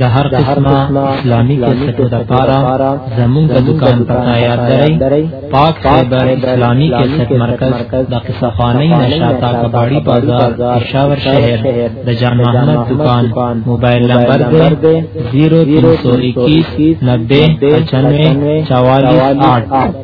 د هر قسمه اسلامي کیسټو د پاره زموږ د دکان پتا یاد درئ پاک خیبر اسلامي کیسټ مرکز د قصفانی نشاتا کباړی بازار پېښور شهر د جان محمد دکان موبایل نمبر دی 0321 90 95 44 8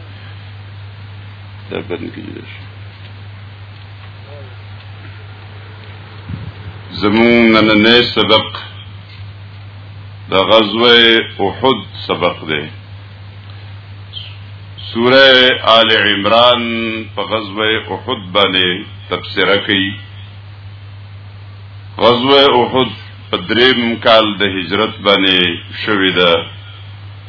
دا بدل کېږي زمون نننې سبق د غزوه احد سبق دی سوره آل عمران په غزوه احد باندې تفسیر کوي غزوه احد په دریم کال د هجرت باندې شوې ده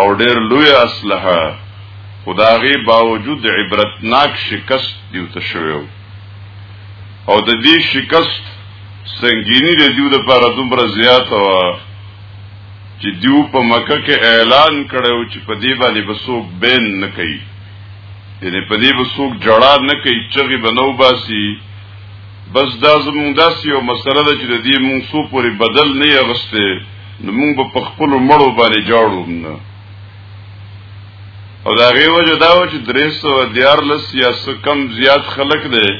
او ډیر لوی اسلحه خداغي باوجود عبرتناک شکست دیو ته شوی او د دې شکست سنگینی د دیو د پر دومره زیات و چې دیو په مکه کې اعلان کړو چې په دې باندې بسوک بین نه کوي یعنی په دې بسوک جړا نه کوي چې بنو باسي بس دا زمونږ داسې یو مسله ده چې د دې مونږ څو پورې بدل نه یې اغستې نو مونږ به په خپلو مړو باندې جاړو هم نه او دا غي وجه دا و چې درې سوه دیارلس یا څه کم زیات خلک دی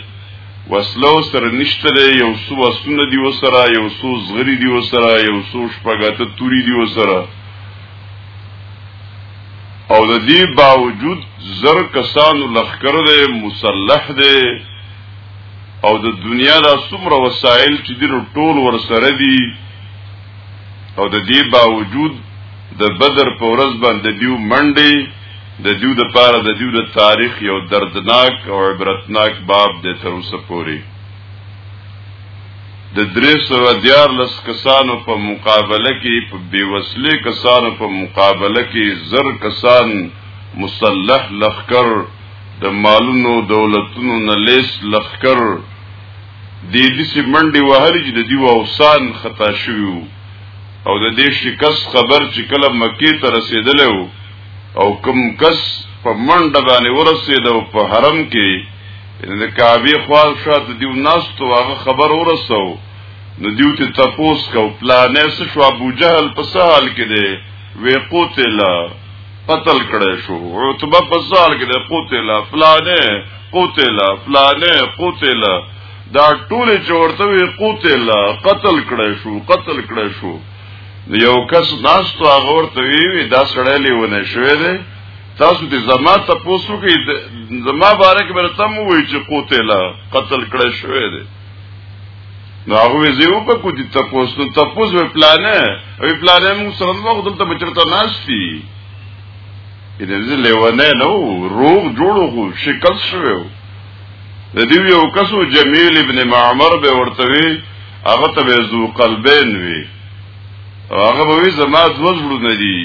وسلو سره نشته دی یو څو وسونه دی وسره یو څو زغری دی وسره یو څو شپږاته توري دی وسره او د دې باوجود زر کسانو لخر دی مسلح دی او د دنیا دا څومره وسایل چې دین ټول ور سره دي او د دې باوجود د بدر په ورځ باندې دیو منډي د دیو د پاره د دیو د تاریخ یو دردناک او عبرتناک باب د تر اوسه پوري د درې سوه دیار لس کسانو په مقابله کې په بیوسلې کسانو په مقابله کې زر کسان مسلح لخکر د مالونو دولتونو نه لیس لخر دی دسی منډي وهلې چې د دیو اوسان خطا شویو او د دې شکست خبر چې کله مکه ته رسیدلو او کم کس په منډه باندې ورسید او په حرم کې د کعبه خوال شات دیو ناستو هغه خبر ورسو نو دیو ته تپوس کو پلانې شو ابو جهل په سهال کې دی وې قوت لا قتل کړی شو عتبه په ځال کې د قتل فلانه قتل فلانه قتل دا ټول چورته وی قتل قتل کړی شو قتل کړی شو یو کس ناس تو هغه ورته وی دا سړی لیونه شوی دی تاسو دې زما ته پوسو کې زما باره کې برتم وی چې قتل قتل کړی شوی دی نو هغه زه یو په کو دي تاسو نو تاسو په پلان او پلان موږ سره نو خپل ته بچرته ناشتي ان زه لیونه نو روغ جوړو خو شکل شوو د دې یو کسو جمیل ابن معمر به ورته وی هغه ته به زو قلبین وی هغه به وی زما زوړو نه دي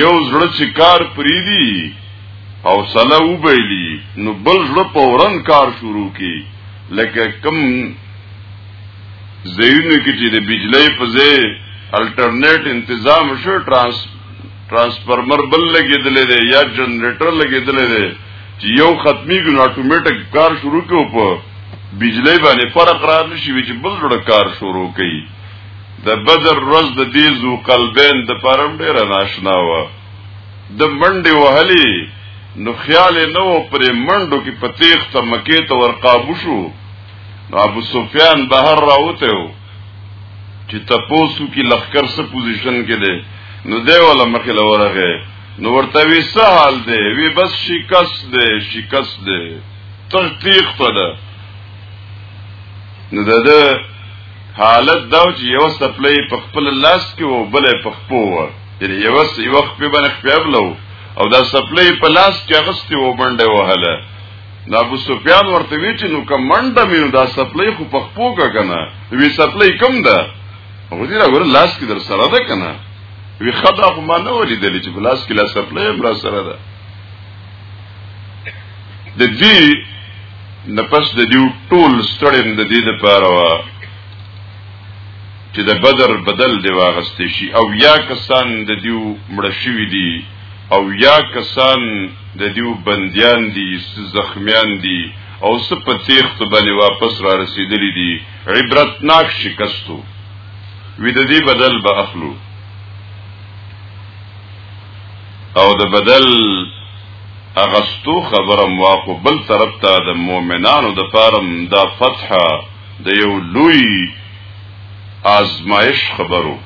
یو زړه چې کار پری دي او سلا وبېلی نو بل زړه پورن کار شروع کی لکه کم زینو کې چې د بجلی په ځای الټرنیټ تنظیم شو ترانس ترانسفارمر بل لګیدلې دی یا جنریټر لګیدلې دی چې یو ختمي ګن اتوماتیک کار شروع کوي په بجلی باندې فرق را نشي چې بل ډول کار شروع کوي د بدر روز د دې زو قلبین د پرم ډیر ناشنا و د منډې وهلې نو خیال نه و پرې منډو کې په تیښته مکې ته ورقابو شو نو ابو سفیان بهر راوته و چې تپوسو کې لخر څه پوزیشن کې دی نو دی ولا مخې لورغه نو ورته وی څه حال دی وی بس شکست دی شکست دی تر تیښته ده نو ده حالت دا چې یو سپلې په خپل لاس کې و بلې په خپل یعنی یو څه یو وخت په باندې خپلو او دا سپلې په لاس کې غستې و باندې وهله دا ابو سفیان ورته وی چې نو کوم منډه مې دا سپلې خو په خپوګه کنه وی سپلې کم ده هغه دې راغور لاس کې در سره ده کنه وی خدا خو ما نه ولیدل چې لاس کې لا سپلې هم را سره ده د دې نفس د دې ټول ستړیم د دې لپاره چې د بدر بدل دی واغستې شي او یا کسان د دیو مړ شوی دي او یا کسان د دیو بندیان دي زخمیان دي او سپ تیخت باندې واپس را رسیدلی دي عبرتناک شکستو وی د دې بدل به اخلو او د بدل اغستو خبره مواقو بل طرف ته د مؤمنانو د پارم دا فتحه د یو لوی آزمائش خبرو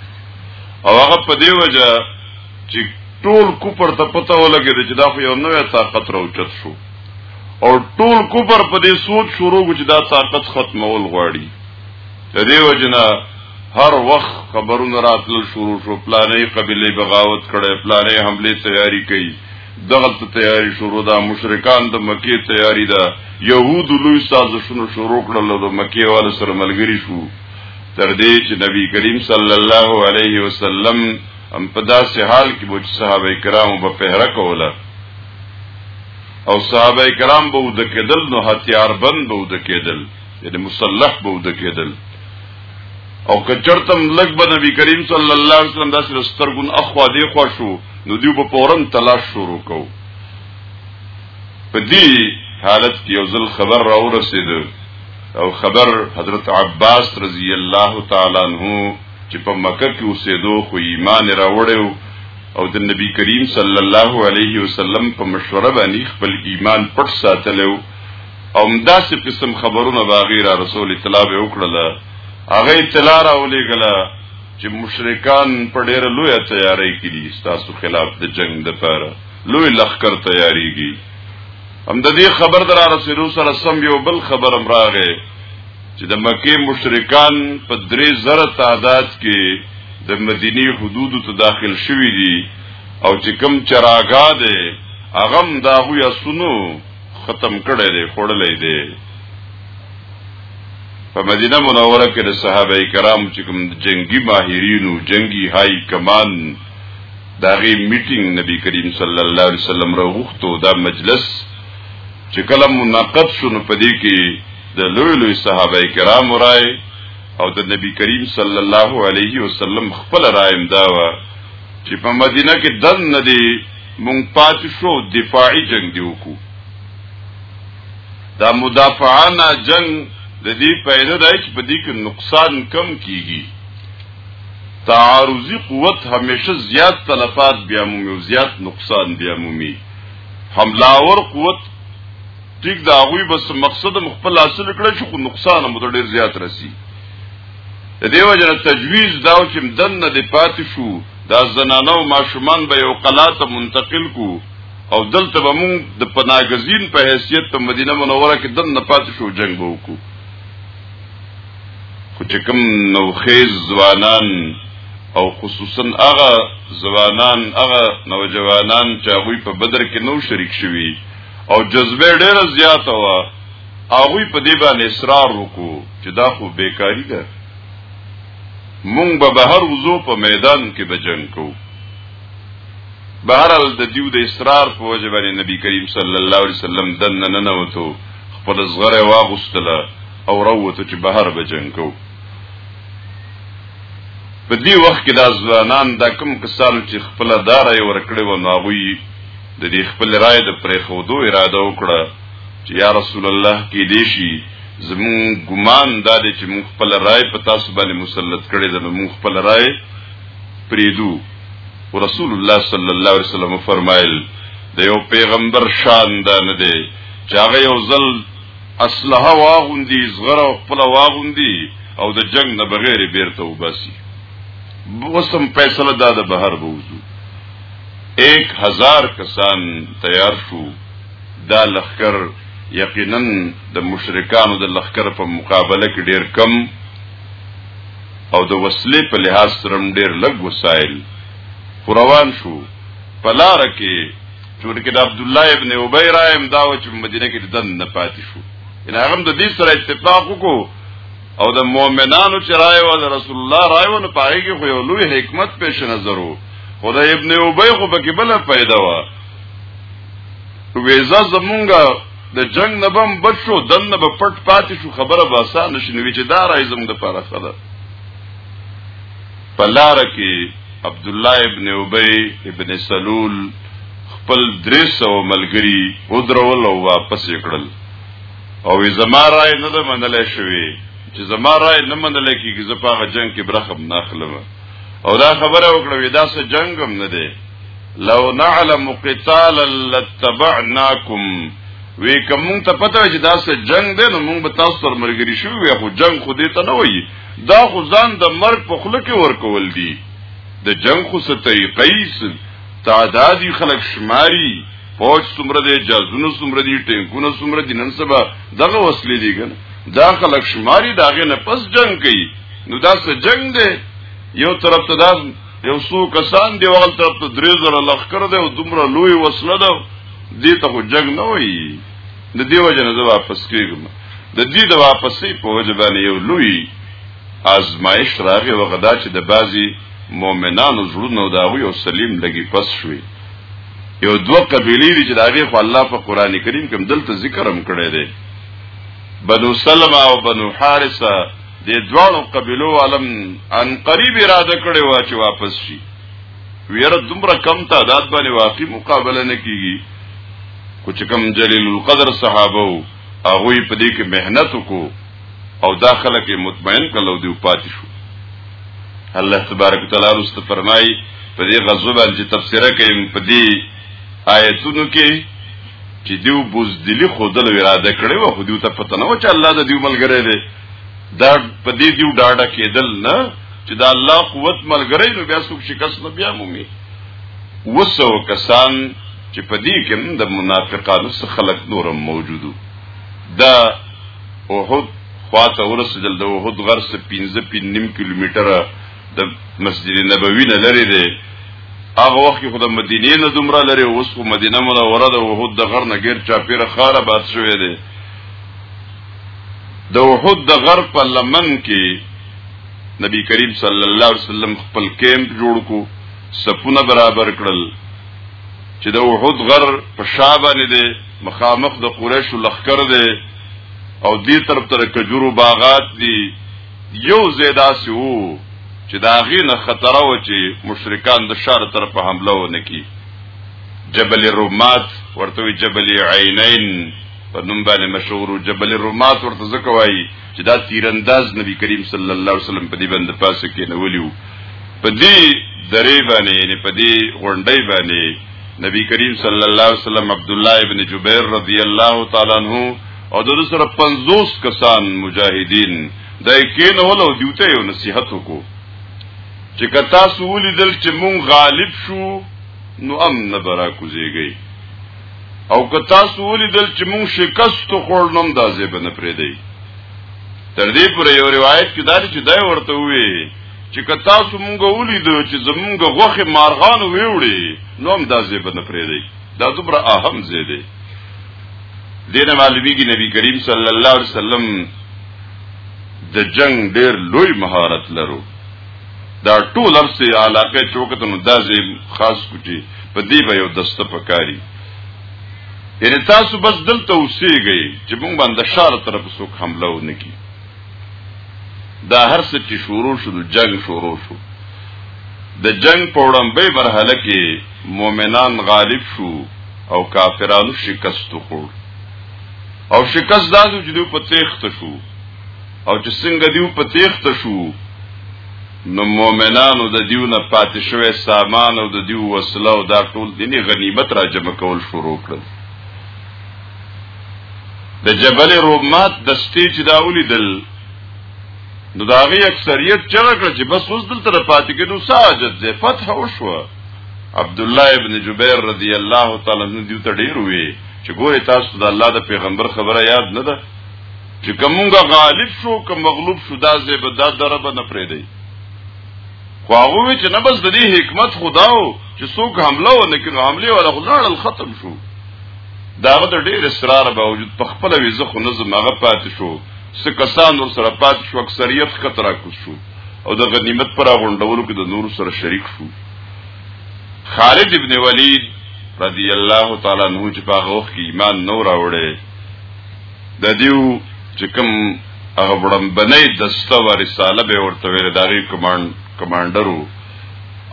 او هغه په دی وجه چې ټول کوپر ته پته ولګید چې دا خو یو نوې طاقت راوچت شو او ټول کوپر په دې سوچ شروع چې دا طاقت ختمول غواړي د دې وجنه هر وخت خبرونه راتلل شروع شو پلانې قبيله بغاوت کړي پلانې حمله تیاری کړي دغلت تیاری شروع دا مشرکان د مکی تیاری دا یهود لوی سازشونو شروع کړل د مکی والو سره ملګری شو تر دې چې نبی کریم صلی الله علیه وسلم هم په داسې حال کې بوج صحابه کرام په پهره کوله او صحابه کرام به ود کېدل نو هتیار بند به ود کېدل یعنی مسلح به ود کېدل او کچرتم لګ به نبی کریم صلی الله علیه وسلم داسې سترګون اخوا دی خوا شو نو دیو په فورن تلاش شروع کو په دې حالت کې یو ځل خبر را ورسید او خبر حضرت عباس رضی الله تعالی عنہ چې په مکه کې اوسېدو خو ایمان راوړیو او د نبی کریم صلی الله علیه وسلم په مشوره باندې خپل ایمان پټ ساتلو او همداسې قسم خبرونه به هغې را رسول اطلاع به وکړله هغه اطلاع را ولېږله چې مشرکان په ډېره لویه تیارۍ کې دي ستاسو خلاف د جنگ دپاره لوی لښکر تیاریږي هم د دې خبر در رسېدو سره سم یو بل خبر هم راغی چې د مکې مشرکان په درې زره تعداد کې د مدینی حدودو ته داخل شوي دي او چې کم چراګا دی هغه هم د هغوی اسونو ختم کړی دی خوړلې دی په مدینه منوره کې د صحابه کرام چې کوم جنگي ماهرینو جنگي های کمان داغي میټینګ نبی کریم صلی الله علیه وسلم راغوښتو دا مجلس چې کله منعقد شونه پدې کې د لوی لوی صحابه کرام راي او د نبی کریم صلی الله علیه وسلم خپل رایم داوا چې په مدینه کې دن ندی مونږ پاتې شو دفاعي جنگ دی وکړو دا مدافعانه جنگ د دې پیدا دی چې په دې کې نقصان کم کیږي تعارضی قوت همیشه زیات تلفات بیا مومي او زیات نقصان بیا مومي حملاور قوت ټیک دا غوي بس مقصد مخبل حاصل کړی چې خو نقصان مو ډیر زیات رسی د دیو جن تجویز داو چې دنه د پاتې شو دا زنانه او ماشومان به یو قلا ته منتقل کو او دلته به مونږ د پناګزین په حیثیت په مدینه منوره کې دن نه پاتې شو جنگ به وکړو خو چې کوم نوخیز ځوانان او خصوصا هغه ځوانان هغه نوجوانان چې هغه په بدر کې نو شریک شوي او جذبه ډیره زیاته وه هغه په دې باندې اصرار وکړو چې دا خو بیکاری ده مونږ به بهر وزو په میدان کې به جنگ کو بهرال د دیو د اصرار په وجه باندې نبی کریم صلی الله علیه وسلم دن نه نه وته خپل زغره واغستله او روته چې بهر به جنگ کو په دې وخت کې دا ځوانان دا کوم کسانو چې خپل دارای ورکړې و ناغوي د دې خپل رائے د پرې خودو اراده وکړه چې یا رسول الله کې دې شي زمون ګمان دا دی چې موږ خپل رائے په تاسو باندې مسلط کړي دا موږ خپل رائے پریدو رسول الله صلی الله علیه وسلم فرمایل د یو پیغمبر شان دا نه دی چې هغه یو ځل اسلحه واغوندي زغره او خپل واغوندي او د جنگ نه بغیر بیرته وباسي وسم فیصله دا د بهر بوزو 1000 کسان تیار شو دا لخر یقینا د مشرکانو د لخر په مقابله کې ډیر کم او د وسلې په لحاظ سره ډیر لږ وسایل روان شو په لار کې چون کې د عبد الله ابن ابي رایم دا و چې مدینه کې دن نه پاتې شو ان هغه د دې سره اتفاق وکړو او د مؤمنانو چې راي او د رسول الله راي ونه پاره کې خو یو لوی حکمت پیش نظر وو خدای ابن ابي خو پکې بل پیدا و ویزه زمونږه د جنگ نه بم بچو دن نه پټ پاتې شو خبره به آسان شي نو چې دا راځي زمونږ د پاره خدا پلار کې عبد الله ابن ابي ابن سلول خپل دریس او ملګری ودرول او واپس کړل او زما رائے نه ده منل شوی چې زما رائے نه منل کیږي زه په جنگ کې برخه نه اخلم او دا خبره وکړه ودا سه جنگم نه ده لو نعلم قتالا لاتبعناکم وی کوم ته پته چې دا څه جنگ دی نو موږ به تاسو سره مرګري شو وی خو جنگ خو دې ته نه وایي دا خو ځان د مرګ په خله کې ورکول دي د جنگ خو څه طریقې تعدادي خلک شماري فوج څومره دي جازونه څومره دي ټینکونه څومره دي نن سبا دغه وسلې دي ګنه دا خلک شماري داغه نه پس جنگ کوي نو دا څه جنگ دی یو طرف ته دا یو څو کسان دی وغل طرف ته درې زره لخر دی او دومره لوی وسله ده دې ته خو جنگ نه وایي د دې وجه نه واپس کېږم د دې د واپسې په وجه باندې یو لوی آزمایش راغی وغدا چې د بازي مؤمنانو زړونو دا یو سلیم لګي پس شوي یو دوه قبیلې دي چې دا غي خو الله په قران کریم کې دلته ذکر هم کړی دی بنو سلمہ او بنو حارثه د دوالو قبيلو عالم ان قریب اراده کړي وا چې واپس شي ویره دومره کم تعداد باندې واقعي مقابله نه کیږي کوچ کم جلیل القدر صحابه هغه په دې کې مهنت وکړو او داخله کې مطمئن کلو دی پاتې شو الله تبارک وتعالى رست فرمای په دې غزوه باندې تفسیره کوي په دې آیتونو کې چې دیو بوزدلی خودل اراده کړې و خو دیو ته پته نه و چې الله د دیو ملګری دی دا په دې دیو ډاډه کېدل نه چې دا الله قوت ملګری نو بیا څوک شکست نه بیا مومي وسو کسان چې په دې کې د منافقانو څخه خلق نورم موجودو دا اوحد خواته ورسېدل د اوحد غر څخه 15 پین نیم کیلومتر د مسجد نبوي نه لري دی هغه وخت خو د مدینې نه دومره لري اوس خو مدینه منوره د اوحد د غر نه غیر چاپیره خاره باد شوې ده د احد د غر په لمن کې نبی کریم صلی الله علیه وسلم خپل کیمپ جوړ کو سپونه برابر کړل چې د احد غر په شابه نه دی مخامخ د قریش لخر دی او دې طرف تر کجورو باغات دي یو زیدا سی وو چې دا غي نه خطر و چې مشرکان د شار طرف حمله ونه کی جبل رومات ورته جبل عینین په نوم باندې مشهور جبل الرمات ورته ځکه وایي چې دا تیرانداز نبی کریم صلی الله علیه وسلم په دې باندې پاسه کې نه ولیو په دې درې باندې یعنی په دې غونډۍ باندې نبی کریم صلی الله علیه وسلم عبد الله ابن جبیر رضی الله تعالی عنہ او د سره 50 کسان مجاهدین دای کین ولو دیوته یو نصیحت وکړو چې کتا سولی دل چې مون غالب شو نو امن برا کوزیږي او که تاسو ولیدل چې مونږ شکست خوړ نوم دا زه به نه پرې دی تر دې پر یو روایت کې دا چې دا ورته وی چې که تاسو مونږ ولیدو چې زمونږ غوخه مارغان ویوړي نو هم دا زه به نه پرې دی دا دومره اهم زه دی دینه معلومیږي نبی کریم صلی الله علیه وسلم د جنگ ډیر لوی مهارت لرو دا ټول ارسه علاقه چې وخت نو دا زی خاص کوټي په دې به یو دسته پکاري یعنی تاسو بس دلته اوسېږئ چې موږ باندې شار طرف څوک حمله ونکړي دا هر څه چې شروع شو د جنگ شروع شو د جنگ په وړاندې مرحله کې مؤمنان غالب شو او کافرانو شکست وخوړ او شکست دادو چې دوی په تیخت شو او چې څنګه دیو په تیخت شو نو مؤمنانو د دیو نه پاتې شوی سامان او د دیو وسله او دا ټول دیني غنیمت را جمع کول شروع کړل د جبل رومات د سټیج دا ولیدل نو دا غي اکثریت چغه کړ چې بس اوس دلته پاتې کېدو ساجد دې فتح وشو عبد الله ابن جبیر رضی الله تعالی عنہ دیو ته ډیر وی چې ګوره تاسو د الله د پیغمبر خبره یاد نه ده چې کومګه غالب شو کوم مغلوب شو دا زه به دا درب نه پرې دی خو هغه چې نه بس د دې حکمت خداو چې څوک حمله و نه کړي حمله ولا غلاړل ختم شو داغه د ډېر اصرار باوجود په خپل ویزه خو نظم هغه پاتې شو څه کسان ور سره پاتې شو اکثریت خطر کو شو او د غنیمت پر غونډولو کې د نور سره شریک شو خالد ابن ولید رضی الله تعالی عنہ چې په هغه وخت کې ایمان نور راوړی د دیو چې کوم هغه وړمبنې دسته و رساله به ورته ویل داغي کمانډ کمانډرو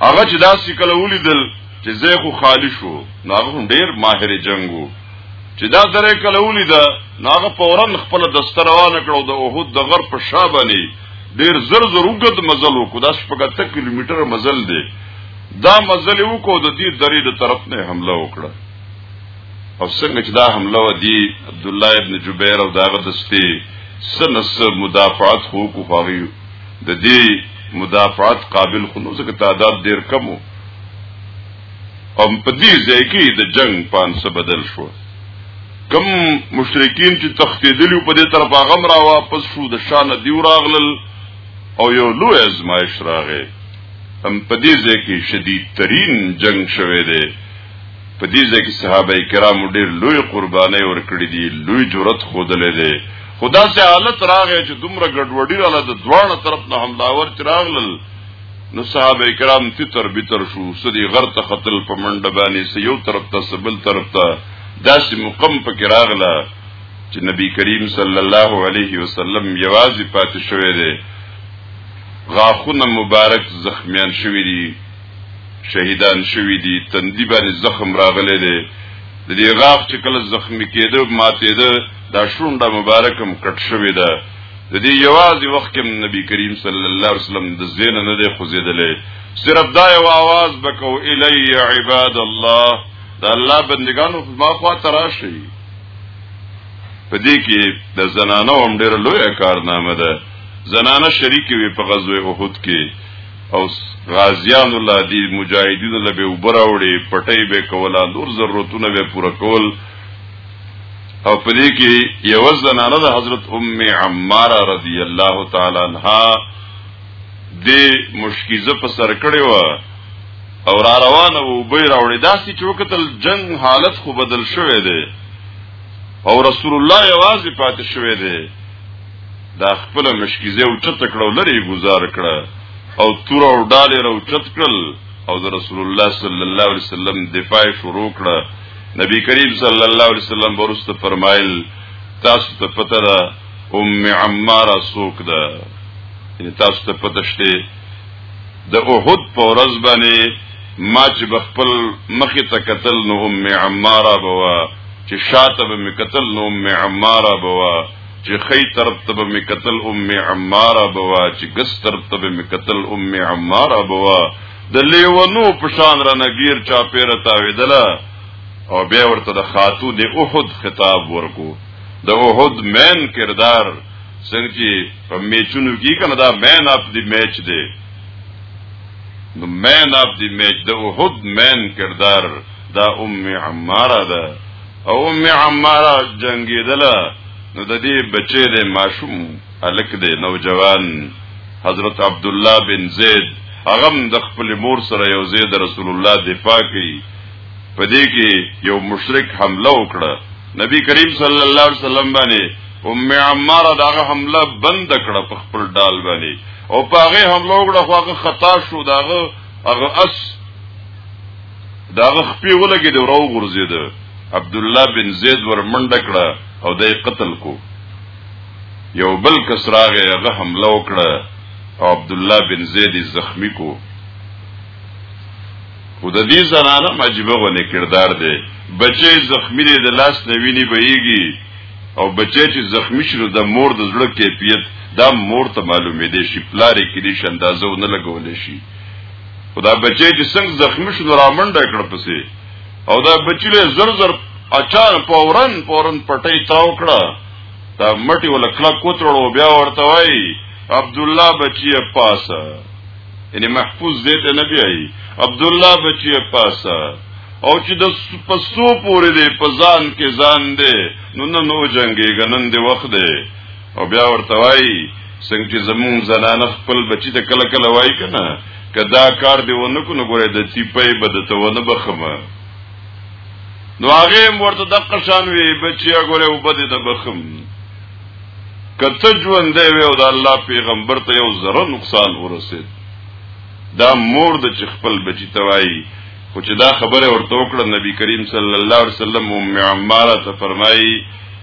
هغه چې داسې کله ولیدل چې زه خو خالی شو نو هغه ډیر ماهر جنگو چې دا درې کله ولیدا نو هغه فورا خپل دسته روانه کړو د اوهد د غر په شابهني ډیر زر زر وګد مزل وکړو دا شپږ کیلومتر مزل دی دا مزل وکړو د دې درې د طرف نه حمله وکړه او څنګه چې دا حمله و دی عبد الله ابن جبیر او داغه دستی سنس مدافعات خو کو فغی د دې مدافعات قابل خو نو ځکه تعداد ډیر کم وو او په دې ځای کې د جنگ پان څه بدل شو کم مشرکین چې تختیدلی په دې طرف هغه را واپس شو د شان دی راغلل او یو لوی ازمایش راغی هم په دې ځای کې شدید ترین جنگ شوه دی په دې ځای کې صحابه کرام ډېر لوی قرباني ورکړي دي لوی جرأت خودلې دي خدا سه حالت راغی چې دومره ګډوډي رااله د دواړه طرف نه حملاور تراغلل نو صحابه کرام تتر بتر شو سدي غر ته قتل په منډه باندې سه یو طرف ته سبل طرف ته داسې مقم په کراغله چې نبی کریم صلی الله علیه وسلم یوازې پاتې شوی دی غاخونه مبارک زخمیان شوی دي شهیدان شوی دي تندی باندې زخم راغلی دی د دې غاښ چې کله زخمی کېده ماتېده دا شونډه مبارکم کټ شوې ده د دې یوازې وخت کې نبی کریم صلی الله علیه وسلم د زین نه دی خوځېدلې صرف دا یو आवाज بکو الی عباد الله دا الله بندگانو ما خوا تراشي په دې کې د زنانو هم ډېر لوی کارنامه ده زنانه شریکې وي په غزوه احد کې او غازیانو لا دی مجاهدینو له به وبراوړي پټي به کولا نور ضرورتونه به پوره کول او په دې کې یو زنانه د حضرت ام عماره رضی الله تعالی عنها د مشکیزه په سر کړې و او را روانه و به راوړې داسې چې وکتل جنگ حالت خو بدل شوې ده او رسول الله یوازې پاتې شوې ده دا خپل مشکیزه او چت کړو لري گزار کړه او تور او ډالې راو چت کړل او د رسول الله صلی الله علیه وسلم دفاع شروع کړه نبی کریم صلی الله علیه وسلم ورسته فرمایل تاسو ته پته ده ام عماره سوک ده یعنی تاسو ته پته شته د احد په ورځ باندې ما چې بخپل مخې ته قتل نو ام عماره بوا چې شاته به مې قتل نو ام عماره بوا چې خی طرف ته به می قتل ام عماره بوا چې ګس طرف ته به می قتل ام عماره بوا د لیونو په شان را نګیر چا پیره تاویدله او بیا ورته د خاتو د احد خطاب ورکو د احد مین کردار څنګه چې په میچونو کې کنه دا مین اپ دی میچ دی نو مین اپ دی میچ د احد مین کردار دا ام عماره ده او ام عماره جنگیدله نو د دې بچی د ماشوم الک دی نوجوان حضرت عبد الله بن زید هغه د خپل مور سره یو زید رسول الله دفاع کوي په دې کې یو مشرک حمله وکړه نبی کریم صلی الله علیه وسلم باندې ام عماره داغه حمله بند کړه په خپل ډال باندې او په هغه حمله وکړه خو هغه خطا شو داغه هغه اس دا غ خپې ولګې د وراو غرزې ده عبد الله بن زید ور منډه کړه او دای قتل کو یو بل کس راغی هغه حمله وکړه او عبد الله بن زید زخمی کو خو د دې زنانه مجبه ونه کردار دی بچي زخمی دی د لاس نویني بهيږي او بچي چې زخمی شنو د مور د زړه کیفیت دا مور ته معلومې دي شي پلارې کې دي شندازو نه لګولې شي خدا بچی چې څنګه زخمی شو را منډه کړ پسې او دا بچی له زر زر اچار پورن پورن پټی تاو کړه دا مټي ول کلا کوترړو بیا ورته وای عبد الله بچی پاسه یعنی محفوظ دې ته نه بیایي عبد الله بچی پاسه او چې د پسو پورې دې پزان کې ځان دې نو نو جنگي غنن دې وخت دې او بیا ورته وایي څنګه چې زمون زنانه خپل بچی ته کله کله وایي کنه کدا کار دی ونه کو نو ګوره د تیپې بد ته ونه بخمه نو هغه ورته د قشان وی بچیا ګوره او بد ته بخم کته ژوند دی او د الله پیغمبر ته یو ذره نقصان ورسید دا مور د خپل بچی ته وایي خو چې دا خبره ورته وکړه نبی کریم صلی الله علیه وسلم ام عماره ته فرمایي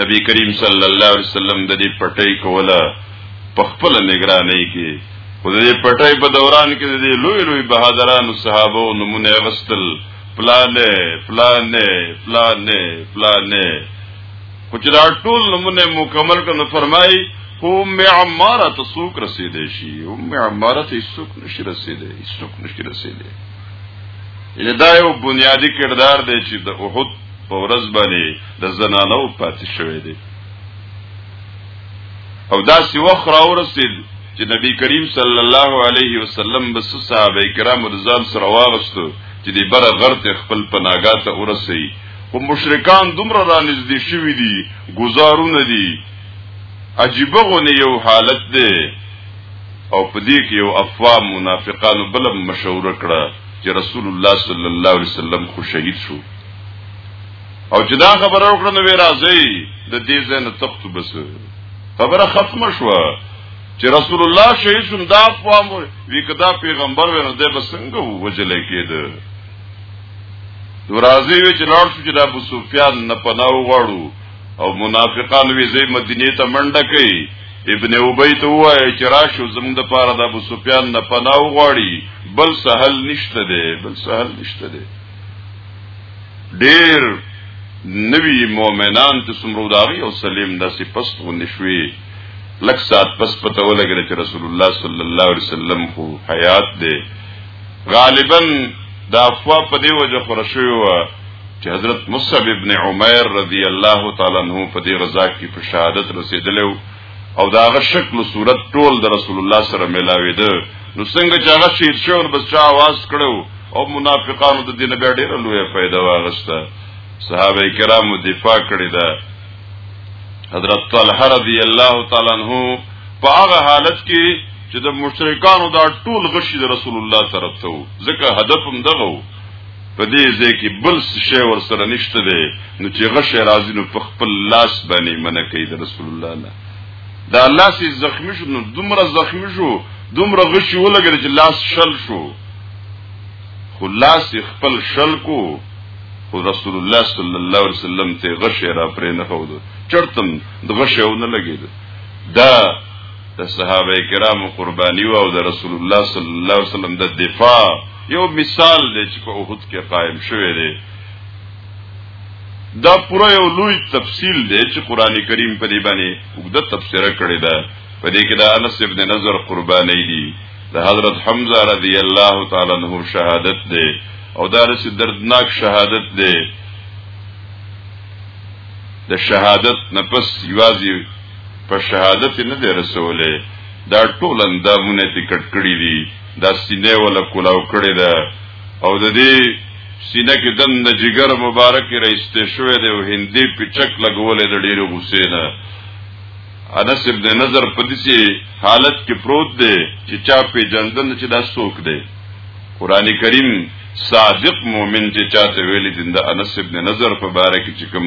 نبی کریم صلی الله علیه وسلم د دې پټۍ کوله په خپل نگرانۍ کې خو د دې پټۍ په دوران کې د دې لوی لوی بهادرانو صحابه او نمونه غستل پلانې پلانې پلانې پلانې خو چې دا ټول نمونه مکمل کنه فرمای خو می عماره ته سوق رسیدې شي او می عماره ته سوق نشي رسیدې سوق نشي رسیدې دا یو بنیادی کردار دی چې د احد په ورځ باندې د زنانو پاتې شوی دی او دا سی وخت را ورسید چې نبی کریم صلی الله علیه وسلم بس صحابه کرامو د ځان سره واغستو چې د بره غرت خپل پناګات ته ورسي خو مشرکان دومره را نږدې شوي دي گزارونه دي عجیب غونه یو حالت دی او په دې کې یو افوا منافقانو بل مشوره کړه چې رسول الله صلی الله علیه وسلم خو شهید شو او چې دا خبره وکړه نو راځي د دې ځای نه تخت بس خبره ختمه شوه چې رسول الله شهید شوم دا افوام وی کدا پیغمبر ونه ده بس څنګه وجل کېد درازي وی چې لار شو چې د ابو سفیان نه پناو غړو او منافقان وی زې مدینه ته منډه کوي ابن ابی ته وای چې راشو زموږ د پاره د ابو سفیان نه پناو غړي بل سهل نشته ده بل سهل نشته ده ډیر نوی مؤمنان چې څومره داغي او سلیم داسې پس غونډې شوې لک سات پس پته ولګره چې رسول الله صلی الله علیه وسلم خو حیات دی غالبا دا افوا په دی وجه خور شوی و چې حضرت مصعب ابن عمر رضی الله تعالی عنہ په دې غزا کې په شهادت رسیدلو او دا غ شکل او صورت ټول د رسول الله سره ملاوي ده نو څنګه چې هغه شهید شو نو بس چا आवाज کړو او منافقانو د دین بیا ډیره لوی فائدہ واغسته صحابه کرامو دفاع کړی ده حضرت طلحه رضی الله تعالی عنہ په هغه حالت کې چې د مشرکانو دا ټول غشي د رسول الله طرف ته وو ځکه هدف هم دغه وو په دې ځای کې بل څه شی ورسره نشته دی نو چې غشه راځي نو په خپل لاس باندې منه کوي د رسول الله نه دا لاس یې زخمی شو نو دومره زخمی شو دومره غشي ولګل چې لاس شل شو خو لاس خپل شل کو خو رسول الله صلی الله علیه وسلم ته غشه را پرې نه هود چرتم د غشه ونه لګید دا د صحابه کرامو قرباني او د رسول الله صلی الله علیه وسلم د دفاع یو مثال دی چې په اوحد کې قائم شوی دی دا پوره یو لوی تفصیل دی چې قران کریم په دې باندې وګړه تفسیر کړی دا په دې کې د انس ابن نظر قرباني دي د حضرت حمزه رضی الله تعالی عنہ شهادت دی او دا رس دردناک شهادت دی د شهادت نفس یوازې په شهادت نه دی رسولی دا ټول اندامونه تی کټ کړی دی دا سینه ولا کولاو کړی ده او د دې سینه کې دن د جګر مبارک رئیسته شوې ده او هندې په چک لګولې د ډېر غصې نه انس ابن نظر په دې حالت کې پروت دی چې چا په جندن چې دا سوک دی قران کریم صادق مؤمن چې چاته ویلي دي د انس ابن نظر په باره کې چې کوم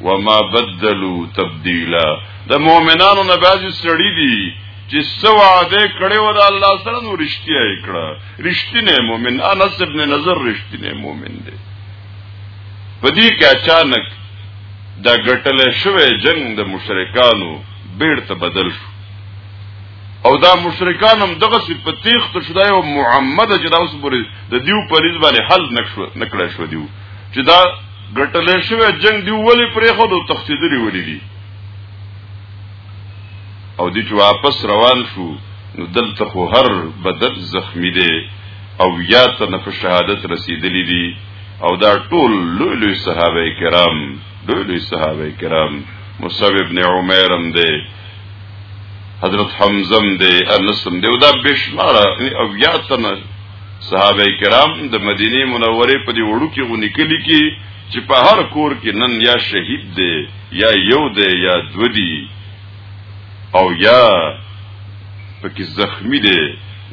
وما بدلو تبديلا د مؤمنانو نه بعضی سړی دي چې څو وعده کړي و د الله سره نو رښتیا یې کړه رښتینه مؤمن انس ابن نظر رښتینه مؤمن دی په دې کې اچانک دا ګټل شوی جنگ د مشرکانو بیرته بدل شو او دا مشرکان هم دغه په تیخ ته شدای او محمد چې دا اوس پورې د دیو پریز باندې حل نکړه شو دیو چې دا ګټل شوی جنگ دی ولی پرې خو د تختیدلی ولی دی او دی چې واپس روان شو نو دلته خو هر بدل زخمی دی او یا ته نه په شهادت رسیدلی دی او دا ټول لوی لوی صحابه کرام لوی لوی صحابه کرام مصعب ابن عمر هم دی حضرت حمزه هم دی انس هم دی او دا بشمار او یا ته نه صحابه کرام د مدینه منوره په دی وړو کې غونی کلی کې چې په هر کور کې نن یا شهید دی یا یو دی یا دو دی او یا پکې زخمی دی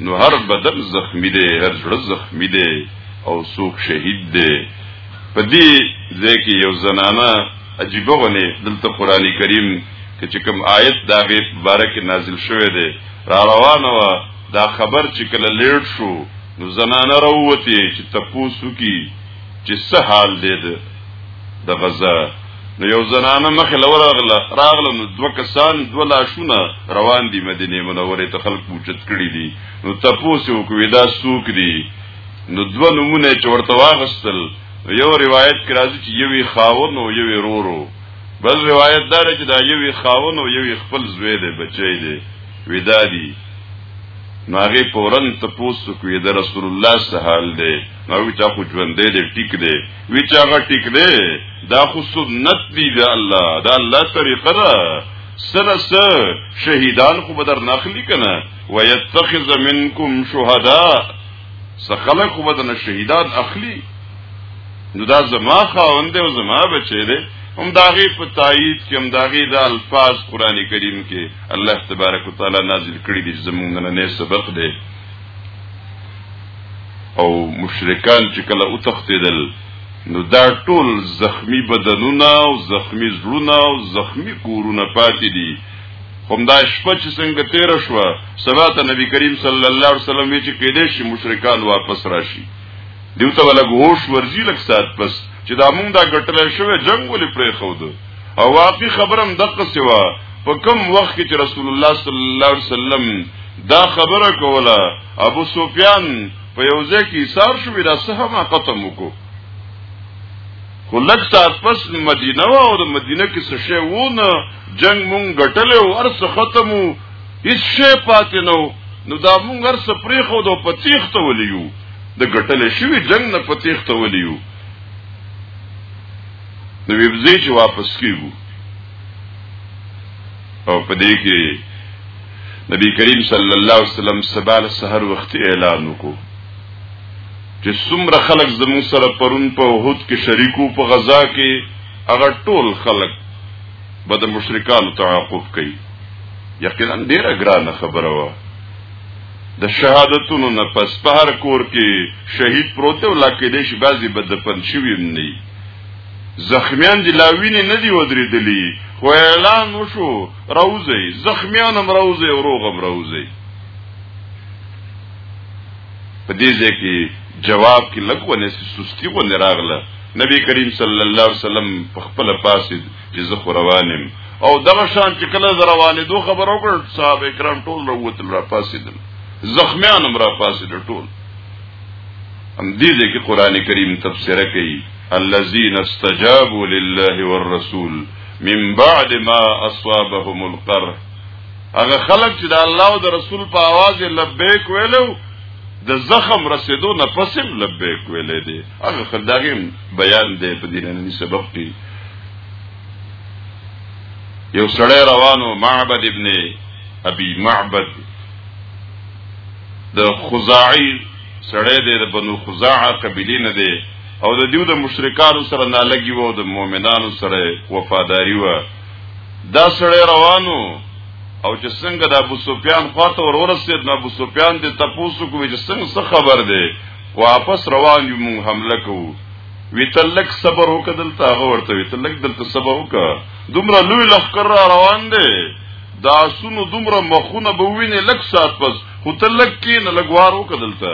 نو هر بدن زخمی دی هر زړه زخمی دی او څوک شهید دی په دې ځای کې یو زنانه عجیبه غنې دلته قران کریم کې کوم آیت دا غیب بارک نازل شوه دی را روانه دا خبر چې کله لیټ شو نو زنانه راووتې چې تپوسو کی چې څه حال دی د غزا نو یو زنانه مخ لور راغله راغله نو دوه کسان دوه لاشونه روان دي مدینه منوره ته خلق پوښت کړی دي نو تپوسو کوي دا سوق دي نو دوه نمونه چې ورته واغستل یو روایت کې راځي چې یوې خاون او یوې رورو بل روایت دار چې دا یوې خاون او یوې خپل زوی دی بچی دی ودادي نو هغه فورن ته پوسو کوي د رسول الله سهال دی نو وی تا خو ژوند دی ټیک دی وی چا غ ټیک دی دا خو سنت دی د الله دا الله طریقه ده سره سه شهیدان خو بدر ناخلی کنه ويتخذ منکم شهدا سخلق خو بدر شهیدان اخلی نو دا زما خاوند دی او زما بچی دی هم داغه په تایید کې هم داغه د الفاظ قران کریم کې الله تبارک وتعالى نازل کړی دی زمونږ نه نه سبق دی او مشرکان چې کله او تختیدل نو دا ټول زخمی بدنونه او زخمی زړونه او زخمی کورونه پاتې دي همدا شپه چې څنګه تیر شو سبا ته نبی کریم صلی الله علیه وسلم وی چې کېدې شي مشرکان واپس راشي دیو ته ولا غوښ ورزی لک سات پس چې دا مونږ دا ګټل شوی جنگ ولې پرې خو او واقعي خبرم دقه سوا په کوم وخت کې چې رسول الله صلی الله علیه وسلم دا خبره کوله ابو سفیان په یو ځای کې ایثار شو ویرا سهم قتم وکړو خو لږ ساعت پس مدینه و او د مدینه کې څه شی وونه جنگ مونږ ګټل او ارس ختمو هیڅ شی پاتې نو نو دا مونږ ارس پرې خو د پتیخته ولیو د ګټل شوی جنگ نه پتیخته ولیو نو ویبزی چې واپس کیږو او په دې کې نبی کریم صلی الله علیه وسلم سبال سحر وخت اعلان وکړو چې څومره خلک زموږ سره پرون په وحود کې شریکو په غزا کې هغه ټول خلک به د مشرکانو تعاقب کوي یقینا ډیره ګرانه خبره وه د شهادتونو نه پس په هر کور کې شهید پروت او لا کې دې شي بعضي بد پنځوي نه زخمیان دی لاوینې نه دی ودرېدلی خو اعلان وشو روزي زخمیان هم روزي او روغ هم روزي په دې ځای کې جواب کې لږ ونه سستی ونه راغله نبی کریم صلی الله علیه وسلم په خپل پاسې چې زه خو روانم او دغه شان چې کله زه روانې دوه خبر وکړ صاحب کرام ټول راوتل را پاسېدل زخمیان هم را پاسېدل ټول هم دې دې کې قران کریم تفسیر کوي الذين استجابوا لله والرسول من بعد ما اصابهم القرح هغه خلک چې د الله او د رسول په आवाज لبیک ویلو د زخم رسیدو نه پسم لبیک ویلې دي هغه خداغیم بیان دی په دې نن سبق کې یو سړی روانو معبد ابن ابي معبد د خزاعی سړی دی د بنو خزاعه قبیله نه دی او د دیو د مشرکانو سره نالګي وو د مؤمنانو سره وفاداری و دا سړی روانو او چې څنګه د ابو سفیان خواته ور ورسید نو ابو سفیان د تپوسو کوی چې څنګه څه خبر دی واپس روان یو مونږ حمله کوو وی تلک صبر وکدل تا غورته وی تلک دلته صبر وکا دومره لوی لخر روان دی دا سونو دومره مخونه به ویني لک سات پس خو ته لک کې نه لګوارو کدلته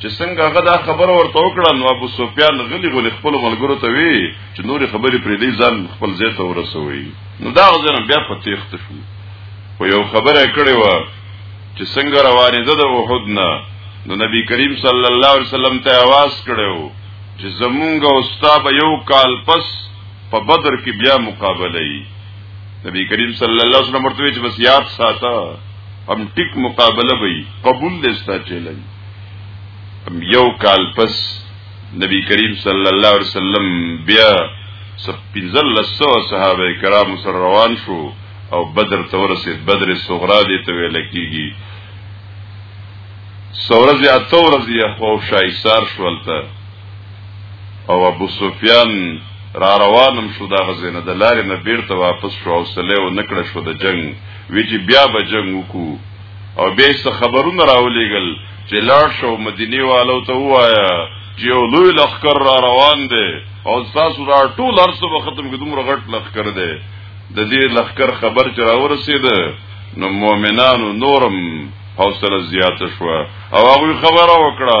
چې څنګه هغه دا خبره ورته وکړه نو ابو سفیان غلی غلی خپل ملګرو ته وی چې نورې خبرې پرې دی ځان خپل ځای ته ورسوي نو دا ځنه بیا په تیخت شو خو یو خبره کړې و چې څنګه روانې ده د احد نه نو نبی کریم صلی الله علیه وسلم ته आवाज کړو چې زمونږ او استاد یو کال پس په بدر کې بیا مقابله ای نبی کریم صلی الله علیه وسلم ورته چې بس یاد ساته هم ټیک مقابله وي قبول دې ستا چیلنج هم یو کال پس نبی کریم صلی الله علیه وسلم بیا سپینزل لسو صحابه کرام سره روان شو او بدر تورسه بدر صغرا دې ته ویل کیږي سورز یا تورز یا خو شایسار شولته او ابو سفیان را روانم شو دا غزینه د لارې نه بیرته واپس شو او سلی و نکړه شو د جنگ وی چې بیا به جنگ وکړو او بیا یې خبرونه راولېږل چې لاړ شو مدینه والو ته وایا چې یو لوی لخر را روان دی او تاسو دا ټول ارسو به ختم کې دومره غټ لخر دی د دې لخر خبر چې راورسید نو مؤمنانو نورم حوصله زیاته شو او هغه خبره وکړه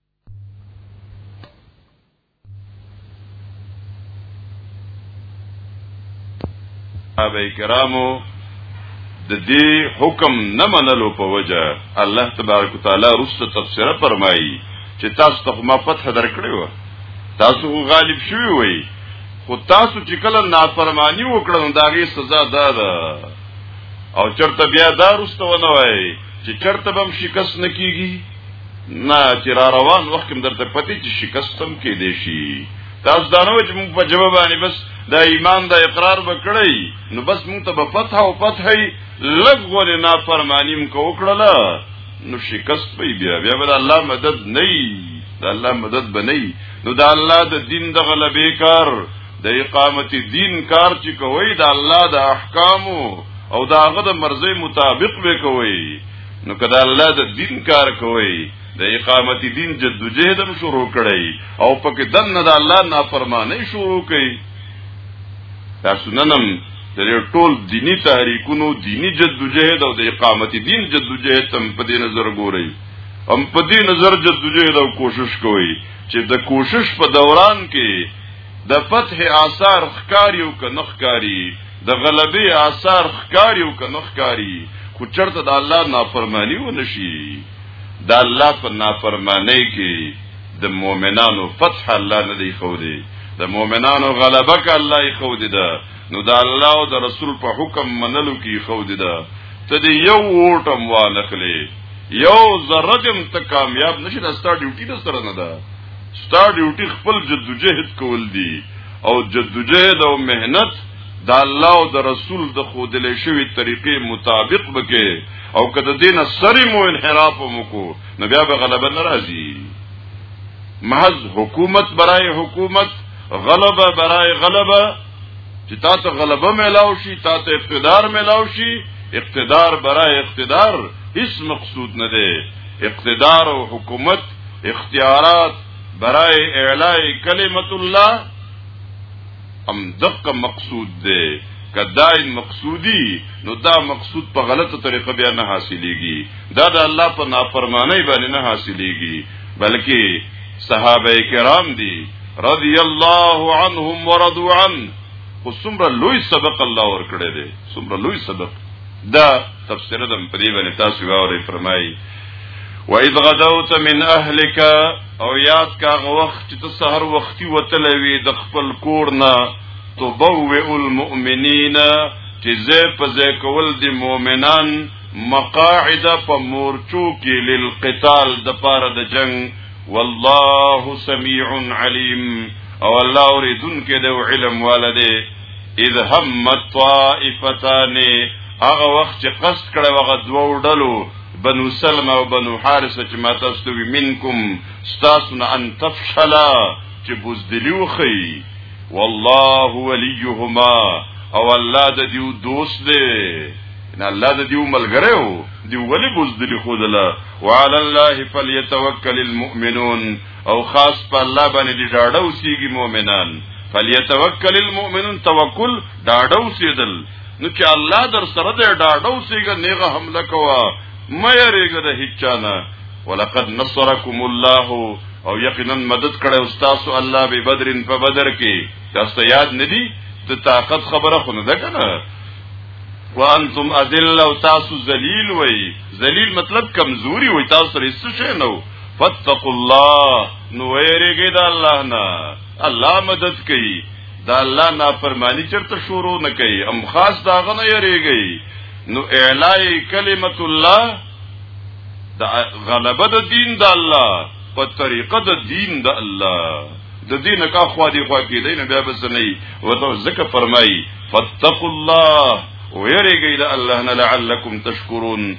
صحابه کرامو د دې حکم نه منلو په وجه الله تبارک وتعالي رسته تفسیره فرمایي چې تاسو ته ما فتح درکړې و تاسو غالب شوی وي خو تاسو چې کله نافرمانی وکړل دا غي سزا ده دا او چرته بیا دا رسته ونه وای چې چرته بم شکست نکېږي نه چې را روان وخت کې درته پتی چې شکستم کې دی شي تاسو دا نو چې موږ په جواب باندې بس دا ایمان دا اقرار وکړی نو بس موږ ته په فتح او فتح لګول نه فرمانیم کو وکړل نو شکست پی بیا بیا بل الله مدد نه دا الله مدد بنئ نو دا الله د دین د غلبې کار د اقامت دین کار چې کوي دا الله د احکامو او داغه د مرزي مطابق به کوي نو کدا الله د دین کار کوي د اقامت دین جدوجہد هم شروع کړي او پکې دنه د الله نافرمانی شروع کړي تاسو ننم د ټول دینی تحریکونو دینی جدوجہد او د اقامت دین جدوجہد تم په دې نظر ګوري هم په دې نظر جدوجہد او کوشش کوي چې د کوشش په دوران کې د فتح آثار ښکاری او کنخکاری د غلبي آثار ښکاری او کنه ښکاری خو چرته د الله نافرمانی و نشي د الله په نافرمانی کې د مؤمنانو فتح الله نه دی خو دی د مؤمنانو غلبه ک الله یې خو دی ده نو د الله او د رسول په حکم منلو کې خو دی ده ته دی یو وټم وانخلی یو زرجم ته کامیاب نشي دا ستاره ډیوټي نه سره نه ده ستاره ډیوټي خپل جدوجہد کول دي او جدوجهد او مهنت د الله او د رسول د خودلې شوی طریقې مطابق بکې او کده دینه سری مو انحراف مو کو نو بیا به غلبه ناراضي محض حکومت برای حکومت غلبه برای غلبه چې تاسو غلبه ملاو شي تاسو اقتدار ملاو شي اقتدار برای اقتدار هیڅ مقصود نه دی اقتدار او حکومت اختیارات برای اعلائی کلمت الله ام دق مقصود دے کداین مقصودی نو دا مقصود په غلطه طریقه بیا نه حاصلېږي دا د الله په نافرمانی باندې نه حاصلېږي بلکې صحابه کرام دي رضی الله عنهم ورضوا عنه خو څومره لوی سبق الله ورکړی دی څومره لوی سبق دا تفسیر دم پری باندې تاسو واوري فرمایي و اذ غدوت من اهلک او یاد کا وخت چې ته سحر وختي وتلې وي د خپل کور نه تبوئ المؤمنین چې زه په ځای کول د مؤمنان مقاعد په مورچو کې للقتال د پاره د جنگ والله سميع عليم او الله اوریدونکو د علم والده اذ هم طائفتان هغه وخت چې قصد کړه هغه دوه ډلو بنو سلمہ او بنو حارثه چې ما تاسو ته منکم تاسو نه ان تفشلا چې بوزدلی وخی والله وليهما او الله د دیو دوست دی ان الله د دیو ملګری وو دی ولی بوزدلی خودله وعلى الله فليتوکل المؤمنون او خاص په الله باندې دې ډاډه اوسېږي مؤمنان فليتوکل المؤمنون توکل ډاډه اوسېدل نو چې الله در سره دې ډاډه اوسېږي نیغه حمله کوه مې یریږي د هیڅ نه ولقد نصرکم الله او یقینا مدد کړه استاد الله به بدرن په بدر کې تاسو یاد ندی ته طاقت خبره خو نه ده کنه وانتم اذل او تاسو ذلیل وای ذلیل مطلب کمزوري وای تاسو رسې شئ نو فتقوا الله نو ویریږي د الله نه الله مدد کوي دا الله نافرمانی چرته شروع نه کوي ام خاص داغه نه یریږي نو اعلی کلمت الله دا غلبه د دین د الله په طریقه د دین د الله د دین کا خو دی خو کې دین بیا بس نه وي وته ذکر فرمایي فتقوا الله ويرګي الله لعلكم تشكرون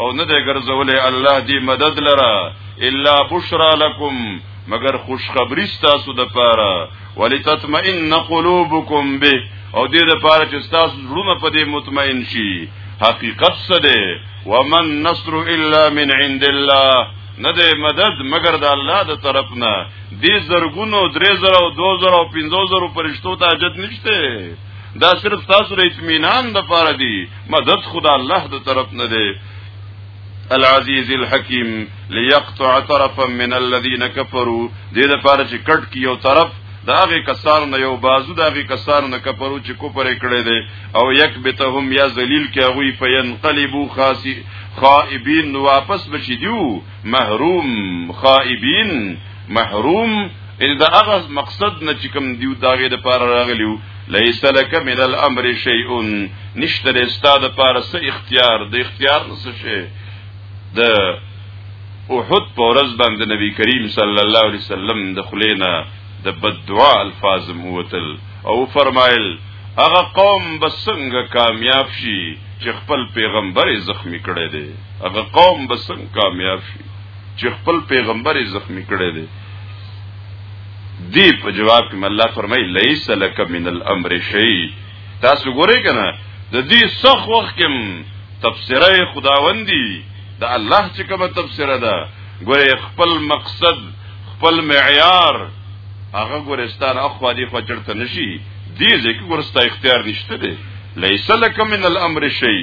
او نه دی ګرځولې الله دې مدد لره الا بشرا لكم مگر خوشخبری تاسو د پاره ولتطمئن قلوبکم به او دې د پاره چې تاسو زړونه په دې مطمئن شي حقیقت څه دی ومن نصر الا من عند الله نه دی مدد مگر د الله د طرف نه دې زرګونو درې زره او دو زره او پنځو زره پرشتو ته حاجت نشته دا صرف تاسو د اطمینان د پاره دی مدد خدا الله د طرف نه دی العزیز الحکیم ليقطع طرفا من الذين كفروا دې د پاره چې کټ کی یو طرف داغه کسان نه یو بازو داغه کسان نه کفرو چې کوپر کړي دي او یک بتهم یا ذلیل کې هغه په ينقلبو خاصي خائبین واپس بشي دیو محروم خائبین محروم ان دا هغه مقصد نه چې کوم دیو داغه د پاره راغلیو لیس لک من الامر شیء نشتر استاد پاره څه اختیار د اختیار څه شي د احد په ورځ باندې نبی کریم صلی الله علیه وسلم د خلینا د بدعا الفاظ موتل او فرمایل هغه قوم بسنګ کامیاب شي چې خپل پیغمبر زخمی کړي دي هغه قوم بسنګ کامیاب شي چې خپل پیغمبر یې زخمی کړی دی دی په جواب کې الله فرمای لیس لک من الامر شی تاسو ګورئ کنه د دې سخ وخت کې تفسیره خداوندی د الله چې کومه تفسیره ده ګورئ خپل مقصد خپل معیار هغه ګورستان اخوا دی خو چرته نشي دې ځکه ګورستا اختیار نشته دی لیس لک من الامر شی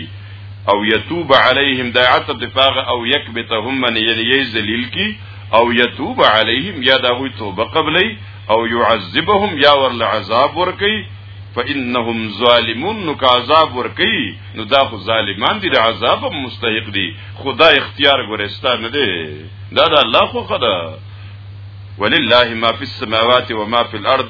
او یتوب علیهم دا عتب د فاغه او یکبتهم من یعنی یی ذلیل کی او یتوب علیهم یا دا هوی توبه قبلی او یعذبهم یا ورل عذاب ورکی فانهم ظالمون نو که عذاب ورکی نو دا خو ظالمان دي د عذاب مستحق دي خدا اختیار ګورستا نه دی دا دا الله خو خدا ولله ما فی السماوات و ما فی الارض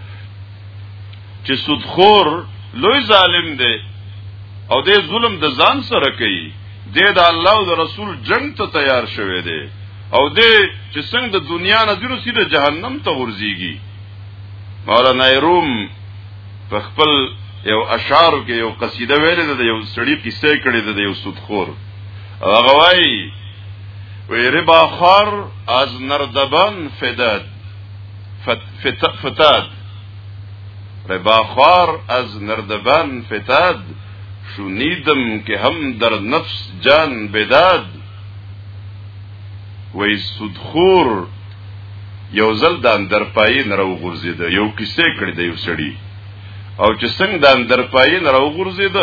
چې سودخور لوی ظالم دی او دې ظلم د ځان سره کوي دې د الله او د رسول جنگ ته تیار شوی دی او دې چې څنګه د دنیا نه دینو سیده جهنم ته ورځيږي مولانا روم په خپل یو اشعار کې یو قصیده ویلې ده یو سړی قصه کړې ده یو سودخور هغه وایي وی ربا خار از نردبان فداد فت فتاد فتاد رباخوار از نردبان فتاد شنیدم که هم در نفس جان بداد وی سودخور یو ځل د اندر پای نه راوغورځید یو کیسه کړی د یو سړی او چې څنګه د اندر پای نه راوغورځید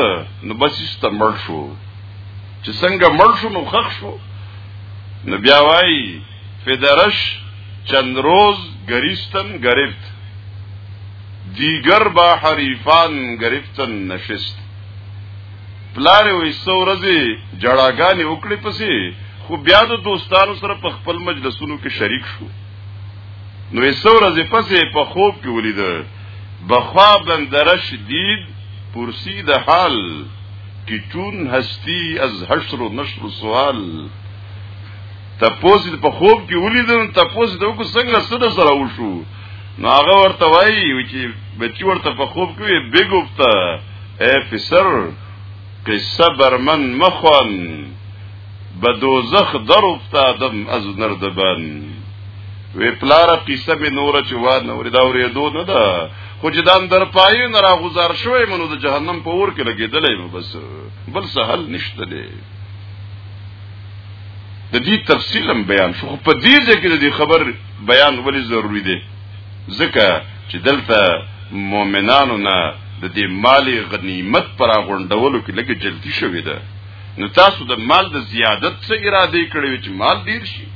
نو بس است مړ شو چې څنګه مړ شو نو خخ شو نو بیا وای پدرش چند روز گریستن گرفت دیگر با حریفان گرفتن نشست پلار وې څو ورځې جړاګانې وکړې پسې خو بیا د دوستانو سره په خپل مجلسونو کې شریک شو نو یې څو ورځې پسې په خوب کې ولید بخوا بندرش دید پرسی د حال کی چون هستی از حشر و نشر و سوال تپوس په خوب کې ولیدل تپوس د وکړ څنګه سره سره وشو نو هغه ورته وایي چې بچی ورته په خوب کې بیګوفتا اے فسر قصه برمن مخون بدوزخ دروفتا دم از نردبن وی پلاره قصه می نور چې وا نور دا ورې دو نه ده خو چې دان در پای نه را گزار شوې منو د جهنم په اور کې لګېدلې بس بل سهل نشته دی د دې تفصیل هم بیان شو په دې ځای کې د دې خبر بیان ولې ضروری دی ځکه چې دلته مؤمنانو نه د دې مال غنیمت پر غونډولو کې لګي جلدی شوې ده نو تاسو د مال د زیادت څخه اراده کړې چې مال ډیر شي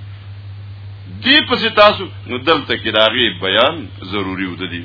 دې پسې تاسو نو دلته کې راغي بیان ضروری ودی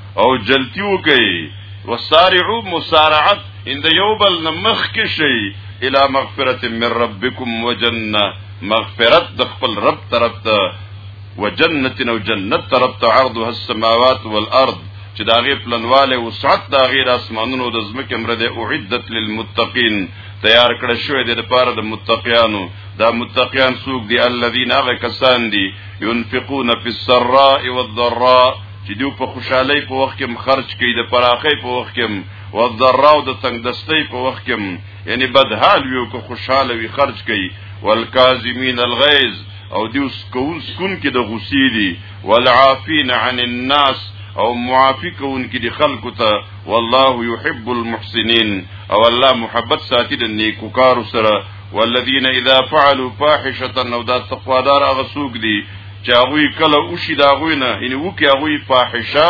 او جلتی وکي وسارعو مسارعت اند یوبل نمخ کې شي الى مغفرت من ربکم وجنه مغفرت د خپل رب طرف ته وجنت او جنت طرف ته عرضها السماوات والارض چې داغه پلنواله او سعت داغه د اسمانونو د زمکه مرده اعدت للمتقین تیار کړه شوې د لپاره د متقیانو دا متقیان سوق دي الذين هغه کسان دي ينفقون في السراء والضراء چې دوی په خوشحالۍ په وخت کې خرج کوي د پراخۍ په وخت کې او د ضراو د تنگ دستۍ په وخت کې یعنی بدحال وي او که خوشحاله وي خرج کوي والکاظمین الغیظ او دوی سکون سکون کې د غصې دي والعافین عن الناس او معافی کون کې د خلکو ته والله يحب المحسنين او الله محبت ساتي د نیکوکارو سره والذین اذا فعلوا فاحشه او دا تقوادار هغه څوک دي چې هغه کله وشي دا غوي نه یعنی وکي هغه فاحشه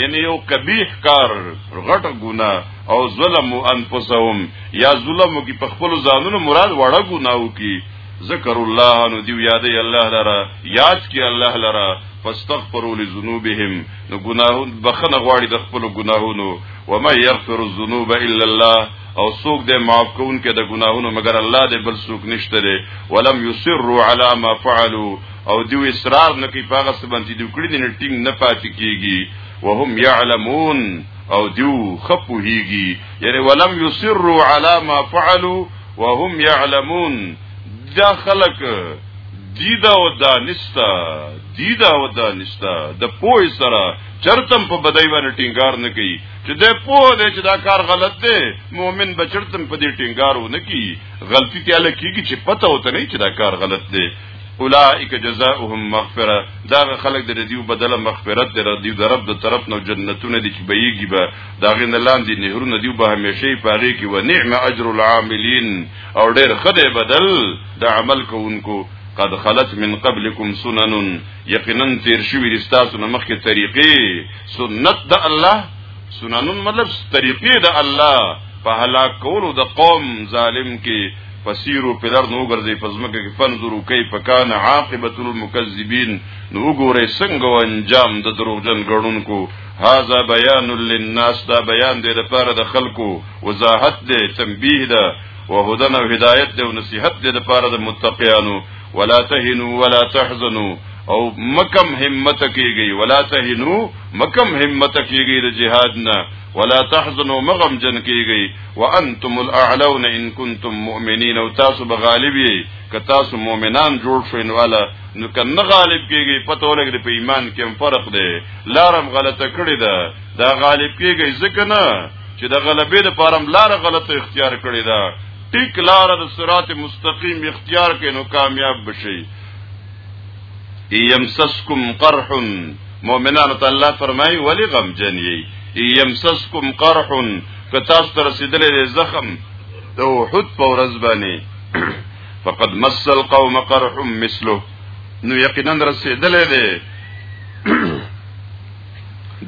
یعنی یو قبیح کار غټ ګنا او ظلم انفسهم یا ظلم کی په خپل ځانونو مراد وړه ګناو کی ذکر الله نو دی یادې الله لرا یاد کی الله لرا فاستغفروا لذنوبهم نو ګناهون بخنه غواړي د خپل ګناهونو وما يغفر الذنوب الا الله او سوک دې معاف کون کې د ګناهونو مگر الله دې بل سوک نشته لري ولم يسروا على ما فعلوا او دیو اصرار نه کوي پاغه سبن چې دیو کړی نه ټینګ نه پاتې کیږي وهم يعلمون او دیو خپو هیږي یعنی ولم يسروا على ما فعلوا وهم يعلمون دا خلق دیدا او دانستا دیدا او دانستا د پوه سره چرتم په بدای باندې ټینګار نه کوي چې د پوه دی چې دا کار غلط دی مؤمن بچړتن په دې ټینګار ونه کی غلطی ته لکېږي چې پته وته نه چې دا کار غلط دی اولائک جزاؤهم مغفرہ دا خلق د دیو بدل مغفرت د دیو درب د طرف نو جنتونه دي چې بهيږي به دا غن لاندې نهرونه دیو به همیشه پاره کې و نعم اجر العاملین او ډېر خدای بدل د عمل کوونکو قد خلت من قبلكم سنن یقینا تیر شوی رستاسو مخکې طریقې سنت د الله سنن مطلب طریقې د الله په هلاک کولو د قوم ظالم کې فسیرو په لار نو ګرځي پزمکه کې فنظرو کیف کان عاقبت المکذبین نو ګورې څنګه انجام د دروغجن غړونکو هاذا بیان للناس دا بیان دی لپاره د خلکو وضاحت دی تنبیه ده وهدن او هدایت دی او نصیحت دی لپاره د متقینو ولا تهنو ولا تحزنو او مکم همت کیږي ولا تهنو مکم همت کیږي د جهاد نه ولا تحزنوا مغم جن کیږي وانتم الاعلون ان كنتم مؤمنين او تاسو به غالب یې که تاسو مؤمنان جوړ شئ نو الا نو کنه غالب کیږي پته ولګي په ایمان کې فرق دی لارم غلطه کړی ده دا غالب کیږي ځکه نه چې د غلبې لپاره لار غلطه اختیار کړی ده ټیک لار د صراط مستقیم اختیار کړئ نو کامیاب بشئ یمسسکم قرح مؤمنان ته الله فرمایي ولی غم جن یی یمسسکم قرح که تاسو ته رسیدلې زخم د وحود په ورځ باندې فقد مس القوم قرح مثله نو یقینا رسیدلې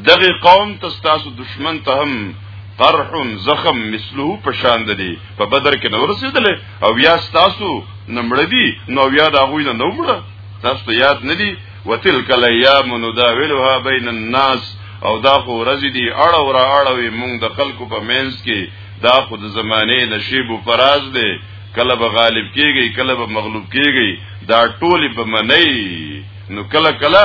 دغه قوم ته تاسو دشمن ته هم قرح زخم مثله پشان دي په بدر کې نو رسیدل او یا تاسو نمړ دي نو یا دا غوی نه نمړ تاسو ته یاد نه دي وتلک الايام نداولها بین الناس او دا خو ورځې دي اړه ور اړه وي مونږ د خلکو په مینس کې دا خو د زمانه نشیب او فراز دی کله به غالب کیږي کله به مغلوب کیږي دا ټول به منئ نو کله کله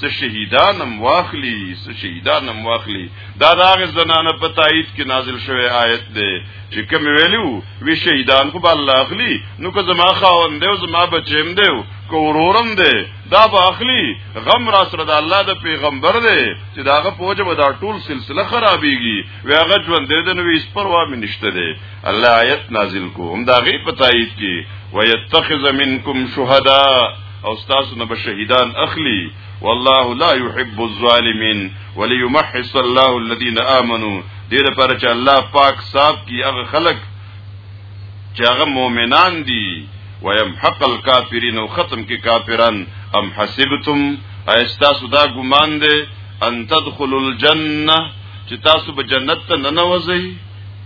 څه شهیدان هم واخلي څه شهیدان هم واخلي دا د هغه زنانه په تایید کې نازل شوی آیت دی چې کوم ویلو وی شهیدان خو بل اخلي نو که زما خاوند دی او زما بچیم دی کو ورورم دی دا به اخلي غم را سره د الله د پیغمبر دی چې داغه پوجا به دا ټول سلسله خرابېږي وی هغه ژوند دی نو هیڅ پروا مې نشته دی الله آیت نازل کو هم دا غي په تایید کې ويتخذ منکم شهدا او تاسو نه شهیدان اخلي والله لا يحب الظالمين وليمحص الله الذين امنوا دې لپاره چې الله پاک صاحب کی هغه خلق چې هغه مؤمنان دي ويمحق الكافرين او ختم کې کافران ام حسبتم ایستاسو دا ګمان دی ان تدخلوا الجنه چې تاسو به جنت ته ننوځئ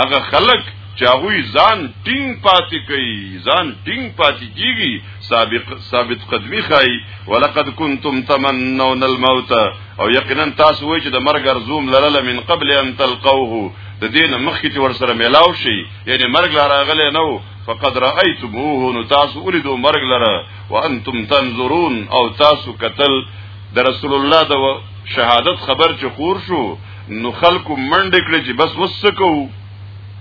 هغه خلک چې هغه ځان ټینګ پاتې کوي ځان ټینګ پاتې کیږي سابق ثابت قدمی خای ولقد کنتم تمنون الموت او یقینا تاسو وایئ چې د مرګ ارزوم لرله من قبل ان تلقوه د دین مخکې چې ورسره ملاو شي یعنی مرګ لا راغلی نو فقد رايتموه نو تاسو ولیدو مرګ لره وانتم تنظرون او تاسو قتل د رسول الله د شهادت خبر چې خور شو نو خلکو منډه کړې چې بس وسکو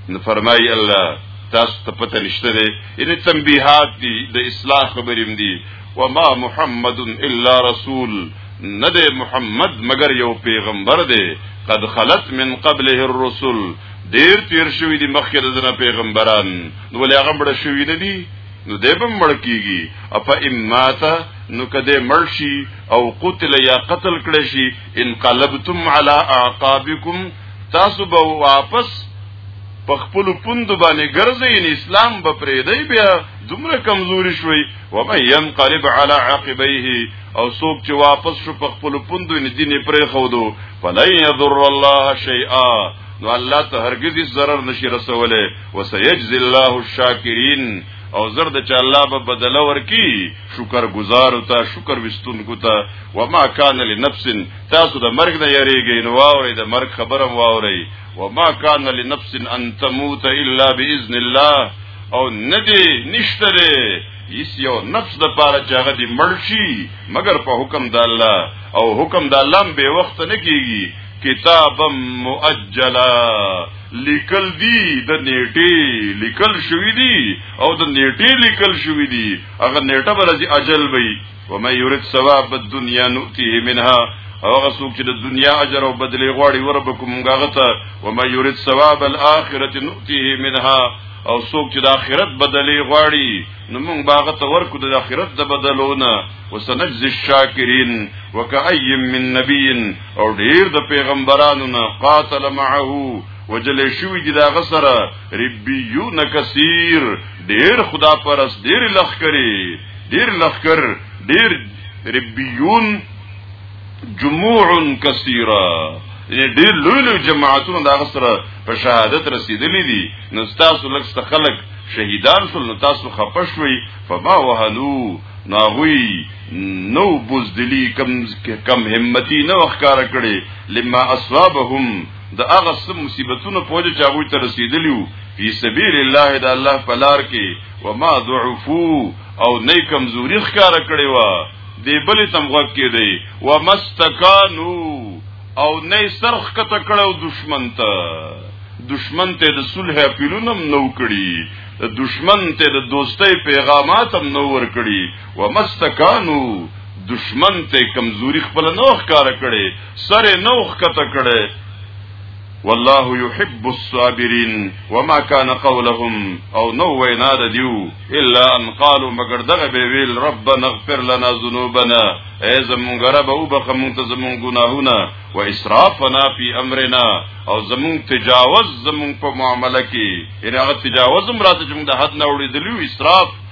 نو فرمایي الله تاسو ته پته نشته دی یعنی تنبیحات دي د اصلاح خبرې دي وما محمد الا رسول نه دی محمد مگر یو پیغمبر دی قد خلت من قبله الرسل ډیر تیر شوی دی مخکې د زنه پیغمبران نو ولې هغه مړ شوی نه دی نو دی به مړ کیږي اپا اماتا نو کده مرشي او قتل یا قتل کړي شي انقلبتم علی اعقابکم تاسو به واپس په خپل پوند باندې ګرځي ان اسلام به پرې دی بیا دومره کمزوري شوي و مې ينقلب على عقبيه او څوک چې واپس شو په خپل پوند ان دین پرې خودو فلن يضر الله شيئا نو الله ته هرگز ضرر نشي رسوله وسيجزي الله الشاکرین او زرد چې الله به بدل ورکی شکر گزار او ته شکر وستونکو ته وما کان لنفس تاسو د مرګ نه یریږئ نو واورئ د مرګ خبره واورئ وما کان لنفس ان تموت الا باذن الله او ندی نشته دی هیڅ یو نفس د پاره چې هغه دی مړ شي مګر په حکم د الله او حکم د الله به وخت نه کیږي کتابا مؤجلا لیکل دی د نیټه لیکل شوی دی او د نیټه لیکل شوی دی هغه نیټه برځي اجل وي و مې یرید ثواب الدنیا نؤتیه منها او هغه څوک چې د دنیا اجر او بدلی غواړي وربکم غغته و مې یرید ثواب الاخرت نؤتیه منها او څوک چې د آخرت بدلی غواړي نو موږ باغ ته ورکو د آخرت د بدلونه وسنجز الشاکرین وکأی من نبی او ډیر د پیغمبرانو نه قاتل معه وجل شوی دی دا غسره ربیون کثیر ډیر خدا پرس ډیر لخکری ډیر لخکر ډیر ربیون جموع کثیره یعنی ډیر لوی لوی جماعتونه دا غسره په شهادت رسیدلې دي نو تاسو لکس خلک شهیدان شول نو تاسو خپشوي فما وهنو ناغوی نو بوزدلی کم کم همتی نو اخکار کړي لما اصابهم د هغه سم مصیبتونو په وجه چې هغه ته رسیدلی وو په سبیل الله د الله په لار کې و ما ضعفو او نه کمزوري ښکار کړي وا دی بل تم غوږ کې دی و مستکانو او نه سرخ کته کړو دشمن ته دشمن ته د صلح پیلونم نو کړي دشمن ته د دوستۍ پیغامات هم نو ور کړي ومستکانو دشمن ته کمزوري خپل نوخ کار کړي سره نوخ کته کړي والله يحب الصابرين وما كان قولهم او نو وینا د دیو الا ان قالوا مگر دغه به ویل ربنا اغفر لنا ذنوبنا اي زمون غرب او بخ مون ته زمون ګناهونه و اسرافنا في امرنا او زمون تجاوز زمون په معاملې کې هغه تجاوز مراد چې موږ د حد نه وړي دلیو اسراف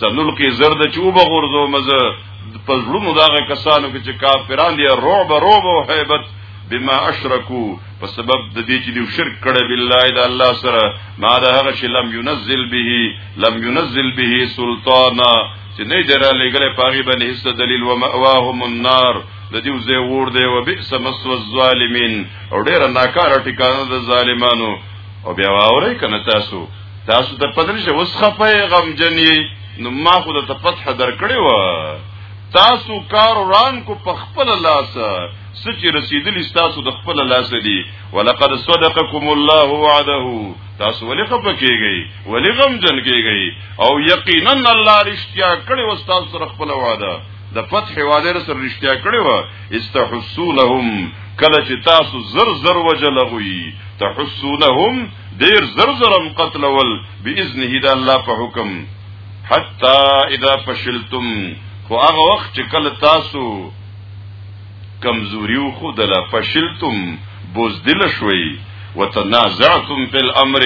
سنلقي زرد چوب غرزو مزه په زړونو داغه کسانو کې چې کافران دي رعب رعب او هیبت بما اشرکو په سبب د دې چې دوی شرک کړي بالله د الله سره ما ده هغه چې لم ينزل به لم ينزل به سلطانا چې نه درا لګلې پاغي باندې هیڅ دلیل و ماواهم النار د دې وزه ور دی او بئس مسو الظالمین او ډیر ناکاره ټکانه د ظالمانو او بیا واوري کنه تاسو تاسو ته پدې چې اوس خپه غم جنې نو ما خو د تفتح درکړې و تاسو کار وران کو په خپل لاس سچې رسیدلی تاسو د خپل لاس دی ولقد صدقکم الله وعده تاسو ولې خپه کیږئ ولې غم جن کیږئ او یقینا الله رښتیا کړی و تاسو سره خپل وعده د فتح وعده سره رښتیا کړی و استحسونهم کله چې تاسو زر زر وجلغوي تحسونهم دیر زر زرم قتلول باذنه د الله په حکم حتا اذا فشلتم خو هغه وخت چې کله تاسو کمزوریو خو دلا فشلتم بوزدل شوي وتنازعتم فی الامر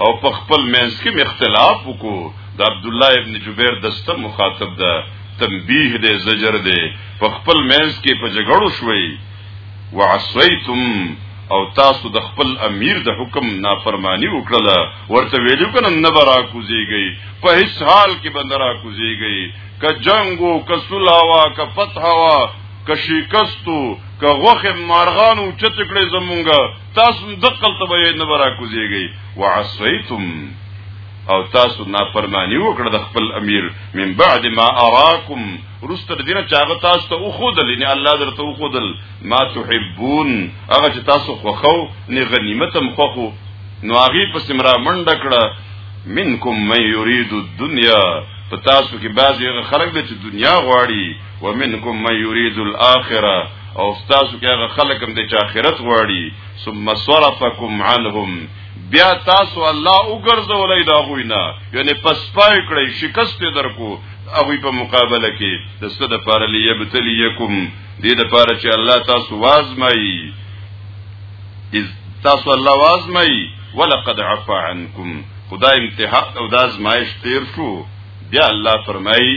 او په خپل منځ کې اختلاف وکړو د عبد الله ابن جبیر دسته مخاطب ده تنبیه ده زجر ده په خپل منځ کې په جګړو شوي وعصيتم او تاسو د خپل امیر د حکم نافرمانی وکړه ورته ویلو کنه نه برا کوزیږي په هیڅ حال کې بندرا کوزیږي که جنگو که سلاوا که فتحوا که شکستو که غوخه مارغانو چت کړي زمونږه تاسو دقل ته به نه برا کوزیږي وعصیتم او تاسو نافرمانی وکړه د خپل امیر من بعد ما اراکم ورسته دینه چاغه تاسو ته وخودل نه الله درته وخودل ما تحبون هغه چې تاسو خوخو نه غنیمت هم خوخو نو هغه په سمرا منډه کړه منکم من یرید الدنیا په تاسو کې بعضی خلک د دنیا غواړي ومنکم من یرید الاخره او تاسو کې هغه خلک هم د آخرت غواړي ثم صرفکم عنهم بیا تاسو الله وګرځولای دا غوینه یعنی پسپای کړی شکست درکو هغه په مقابله کې د څه د پاره لیبتلیکم دې د پاره چې الله تاسو وازمایي اذ تاسو الله وازمایي ولقد عفا عنكم خدای امتحان او د ازمایش تیر شو بیا الله فرمایي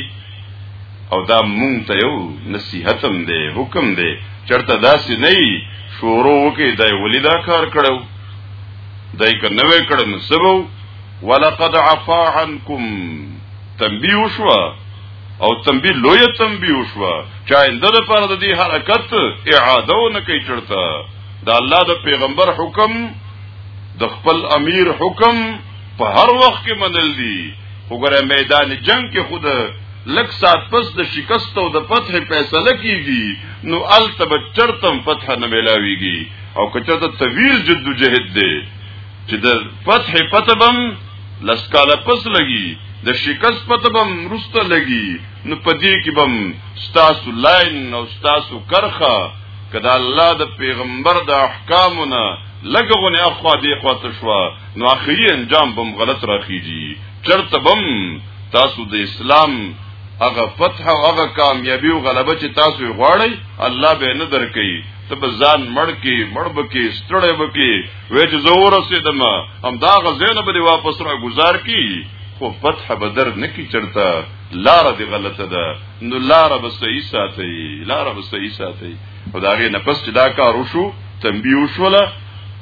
او دا مونږ ته یو نصیحتم دی حکم دی چرته داسې نه شروع وکي دای ولیدا کار کړو دای که نوې کړم سبو ولقد عفا عنكم تنبیه وشوه او تنبیه لوی تنبیه وشوه چې آینده لپاره د دې حرکت اعاده و نه کوي چړته د الله د پیغمبر حکم د خپل امیر حکم په هر وخت کې منل دي وګوره میدان جنگ کې خود لک سات پس د شکست او د فتح فیصله کیږي نو التب چرتم فتح نه ملاويږي او کچته طویل جدوجہد دی چې د فتح پتبم لسکاله پس لګي د شکست پتبم رسته لګي نو پدې کې بم ستاسو لاین او ستاسو کرخه کدا الله د پیغمبر د احکامونه لګونه اخوا دی خواته شو نو اخیری انجام بم غلط راخیږي چرته بم تاسو د اسلام هغه فتح او هغه کامیابی او غلبه چې تاسو غواړئ الله به نه درکې ته ځان مړ کې مړ بکې ستړې بکې وې چې زه ورسېدم هم دا غزینه به واپس را گزار کی خو فتح به در نکی چرته لار دی غلطه ده نو لار به صحیح ساتي لار به صحیح ساتي خدای نه پس چې دا کار وشو تنبیه وشوله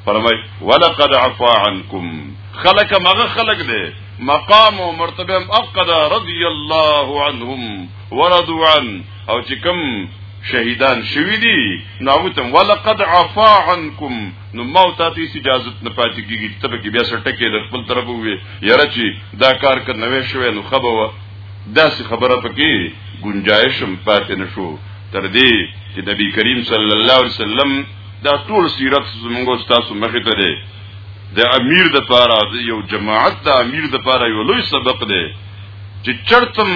فرمای ولقد عفا عنكم خلق مغه خلق دی مقام او مرتبه هم افقد رضی الله عنهم ورضوا عن او چې کوم شهیدان شوی دي نو تم ولقد عفا عنكم نو ما او تاسو هیڅ اجازه نه پاتې کیږي چې تبه کې بیا سټکه د خپل طرف وي یاره چې دا کار کړ نوې شوې نو خبره و داسې خبره پکې گنجائش هم پاتې نشو تر دې چې نبی کریم صلی الله علیه وسلم دا ټول سیرت زموږ تاسو مخې ته دی د امیر د پاره د یو جماعت د امیر د پاره یو لوی سبق دی چې چرتم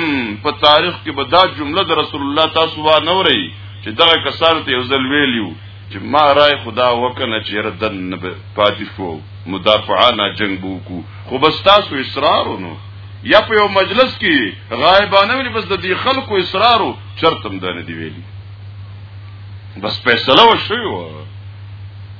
په تاریخ کې به دا جمله د رسول الله تاسو و نه وري چې دغه کسان ته یو ځل ویلیو چې ما رای خدا وکنه چې ردن نه پاتې شو مدافعانه جنگ بوکو خو بس تاسو اصرار ونو یا په یو مجلس کې غایبانه ویل بس د دې خلکو اصرار او چرتم دانه دی ویلي بس فیصله وشو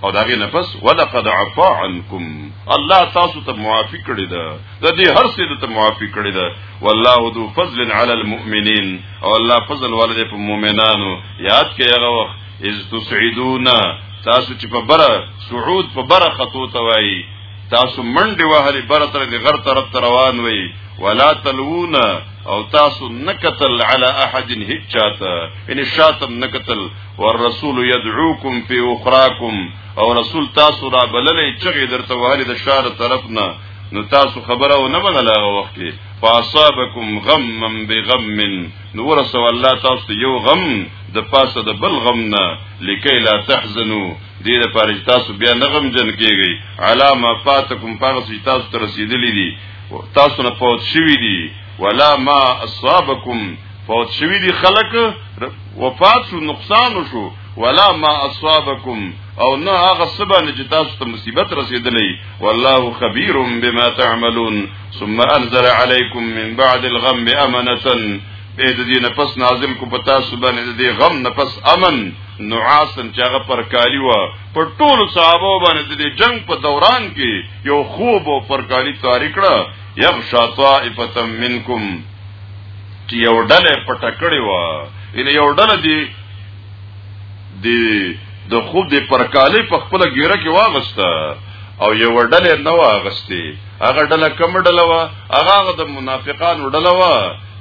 او داغه نفس ولقد عفا عنكم الله تاسو ته معافي کړی ده د دې هر څه ته معافي کړی ده والله ذو فضل على المؤمنين او الله فضل والده په مؤمنانو یاد کې هغه وخت اذ تسعدون تاسو چې په بره صعود په بره خطو ته وایي تاسو منډه وهلې بره تر دې غر طرف ته روان وي ولا تلوون او تاسو نکتل على احد هچاته ان شاتم نکتل والرسول يدعوكم في اخراكم او رسول تاسو را بللې چې درته وهلې د شار طرف نه نو تاسو خبره و نه منله هغه وخت کې فاصابکم غمم بغم نو ورسو الله تاسو ته یو غم د پاسه د بل غم نه لکه لا تحزنو دې لپاره چې تاسو بیا نه غم جن کیږئ علامه فاتکم پاغه چې تاسو ته رسیدلې دي تاسو نه فوت شوی دي ولا ما اصابکم فوت شوی دي خلک وفات شو نقصان شو ولا ما اصابکم او نه هغه سبا نه چې تاسو ته مصیبت رسیدلې والله خبير بما تعملون ثم انزل عليكم من بعد الغم امنه به د دې نه پس نازل کو پتا سبا نه دې غم نه پس امن نعاسن چې هغه پر کالی و پر ټول صحابه باندې د جنگ په دوران کې یو خوب او پر کالی تاریکړه یغشا طائفه منکم چې یو ډله پټه کړې و ان یو ډله دی د د خوب د پرکالې په خپل ګیره کې واغسته او یو ډله نه واغسته هغه ډله کم ډله و هغه د منافقانو ډله و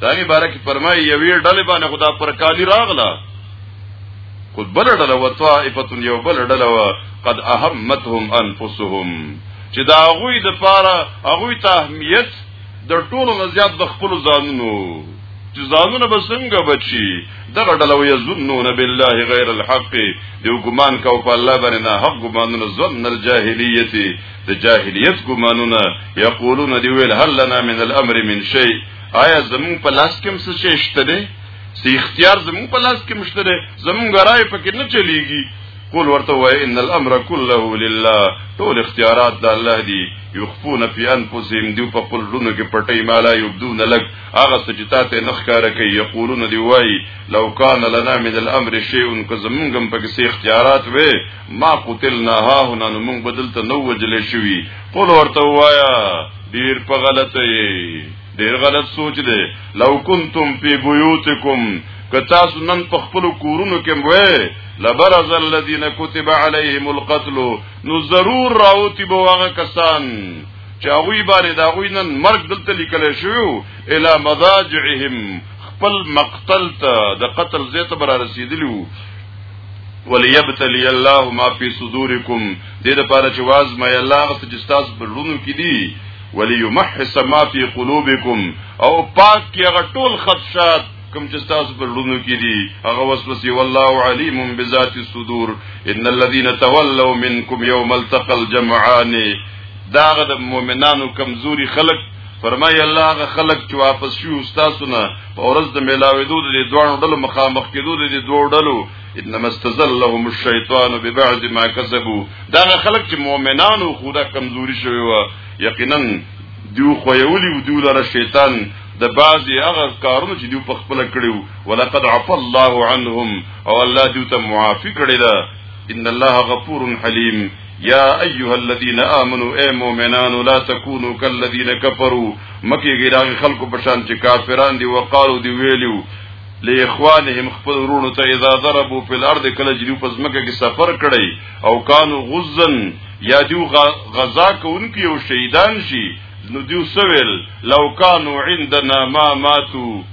دغه باره کې فرمایي یوې ډله باندې خدا پرکالی راغله خود بل ډله و طائفه یو بل ډله و قد اهمتهم انفسهم چې دا غوی د پاره غوی ته اهمیت د ټولو نه زیات د خپل ځانونو چې ځانونه به څنګه بچي دغه ډله وي ظنون بالله غیر الحق دی ګمان کو په الله باندې نه حق ګمانونه ظن الجاهلیت د جاهلیت ګمانونه یقولون دی ویل هل لنا من الامر من شی آیا زمون په لاس کې څه شي شته دی سی اختیار زمون په لاس کې مشته دی زمون غراي پکې نه چلیږي قول ورته وای ان الامر كله لله ټول اختیارات د الله دی یخفون فی انفسهم دیو په خپل لونو کې پټي مالا یبدون لک هغه سجتات نه ښکارا کوي یقولون دی وای لو کان لنا من الامر شیء که زمونږم په کې اختیارات وې ما قتلنا ها هنا نو مونږ بدلته نو وجل شوی قول ورته وایا ډیر په غلطه یې ډیر غلط سوچ دی لو کنتم فی بیوتکم که تاسو نن په خپل کورونو کې وې لبرز الذين كتب عليهم القتل نو ضرور راوتی به هغه کسان چې هغه باندې دا غوی نن مرګ دلته لیکل شو الی مضاجعهم خپل مقتل ته د قتل زیت بر رسیدلو وليبتلي الله ما في صدوركم دې لپاره چې واز مې الله غت چې تاسو برونو کې دي وليمحص ما في قلوبكم او پاک کې هغه ټول خدشات کوم چې تاسو پر لونو کې دي هغه وسوسه والله علیم بذات الصدور ان الذين تولوا منكم يوم التقى الجمعان داغه د مؤمنانو کمزوري خلق فرمای الله هغه خلق چې واپس شي استادو نه اورز د ملاویدو د دوه ډلو مخامخ کېدو د دوه ډلو انما استزلهم الشیطان ببعض ما کسبوا دا خلق چې مؤمنانو خدا کمزوري شوی و یقینا دیو خویولی و دیو لره شیطان د بعضی هغه کارونه چې دیو په خپل کړیو ولقد عفا الله عنهم او الله دیو ته معافی کړی دا ان الله غفور حلیم یا ایها الذین آمنو اے مومنانو لا تکونو کالذین کفروا مکی غیراغ خلق پشان چې کافران دی وقالو دی ویلیو لاخوانهم خپل ورونو ته اذا ضربوا فی الارض کله چې په ځمکه کې سفر کړی او کانو غزن یا دیو غزا کوونکی او شهیدان شي نو دیو سویل لو کانو عندنا ما ماتو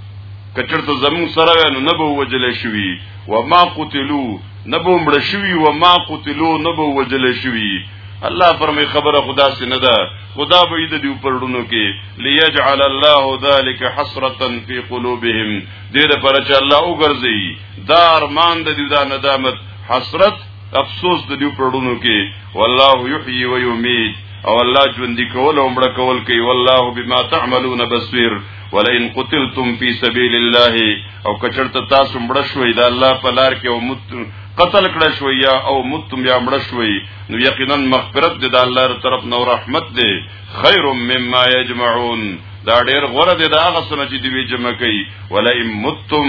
کچرته زمون سره نو نه به وجل شوی و ما قتلو نه به مړ شوی و ما قتلو نه به وجل شوی الله فرمای خبره خدا سي نه ده خدا به دې دی پرړونو کې ليجعل الله ذلك حسرة في قلوبهم دې لپاره چې الله وګرځي دار مان د دې دا ندامت حسرت افسوس د دې پرړونو کې والله یحیی و یمیت او الله ژوند کول او مړ کول کوي والله بما تعملون بصیر ولئن قتلتم فی سبیل الله او کچرته تاسو مړ شوي د الله په لار کې او مت قتل کړه شوي یا او متم یا مړ شوي نو یقینا مغفرت د الله تر طرف نو رحمت دی خیر مما یجمعون دا ډیر غره دی دا هغه سونه چې دی جمع کوي ولئن متم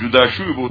جدا شوی بو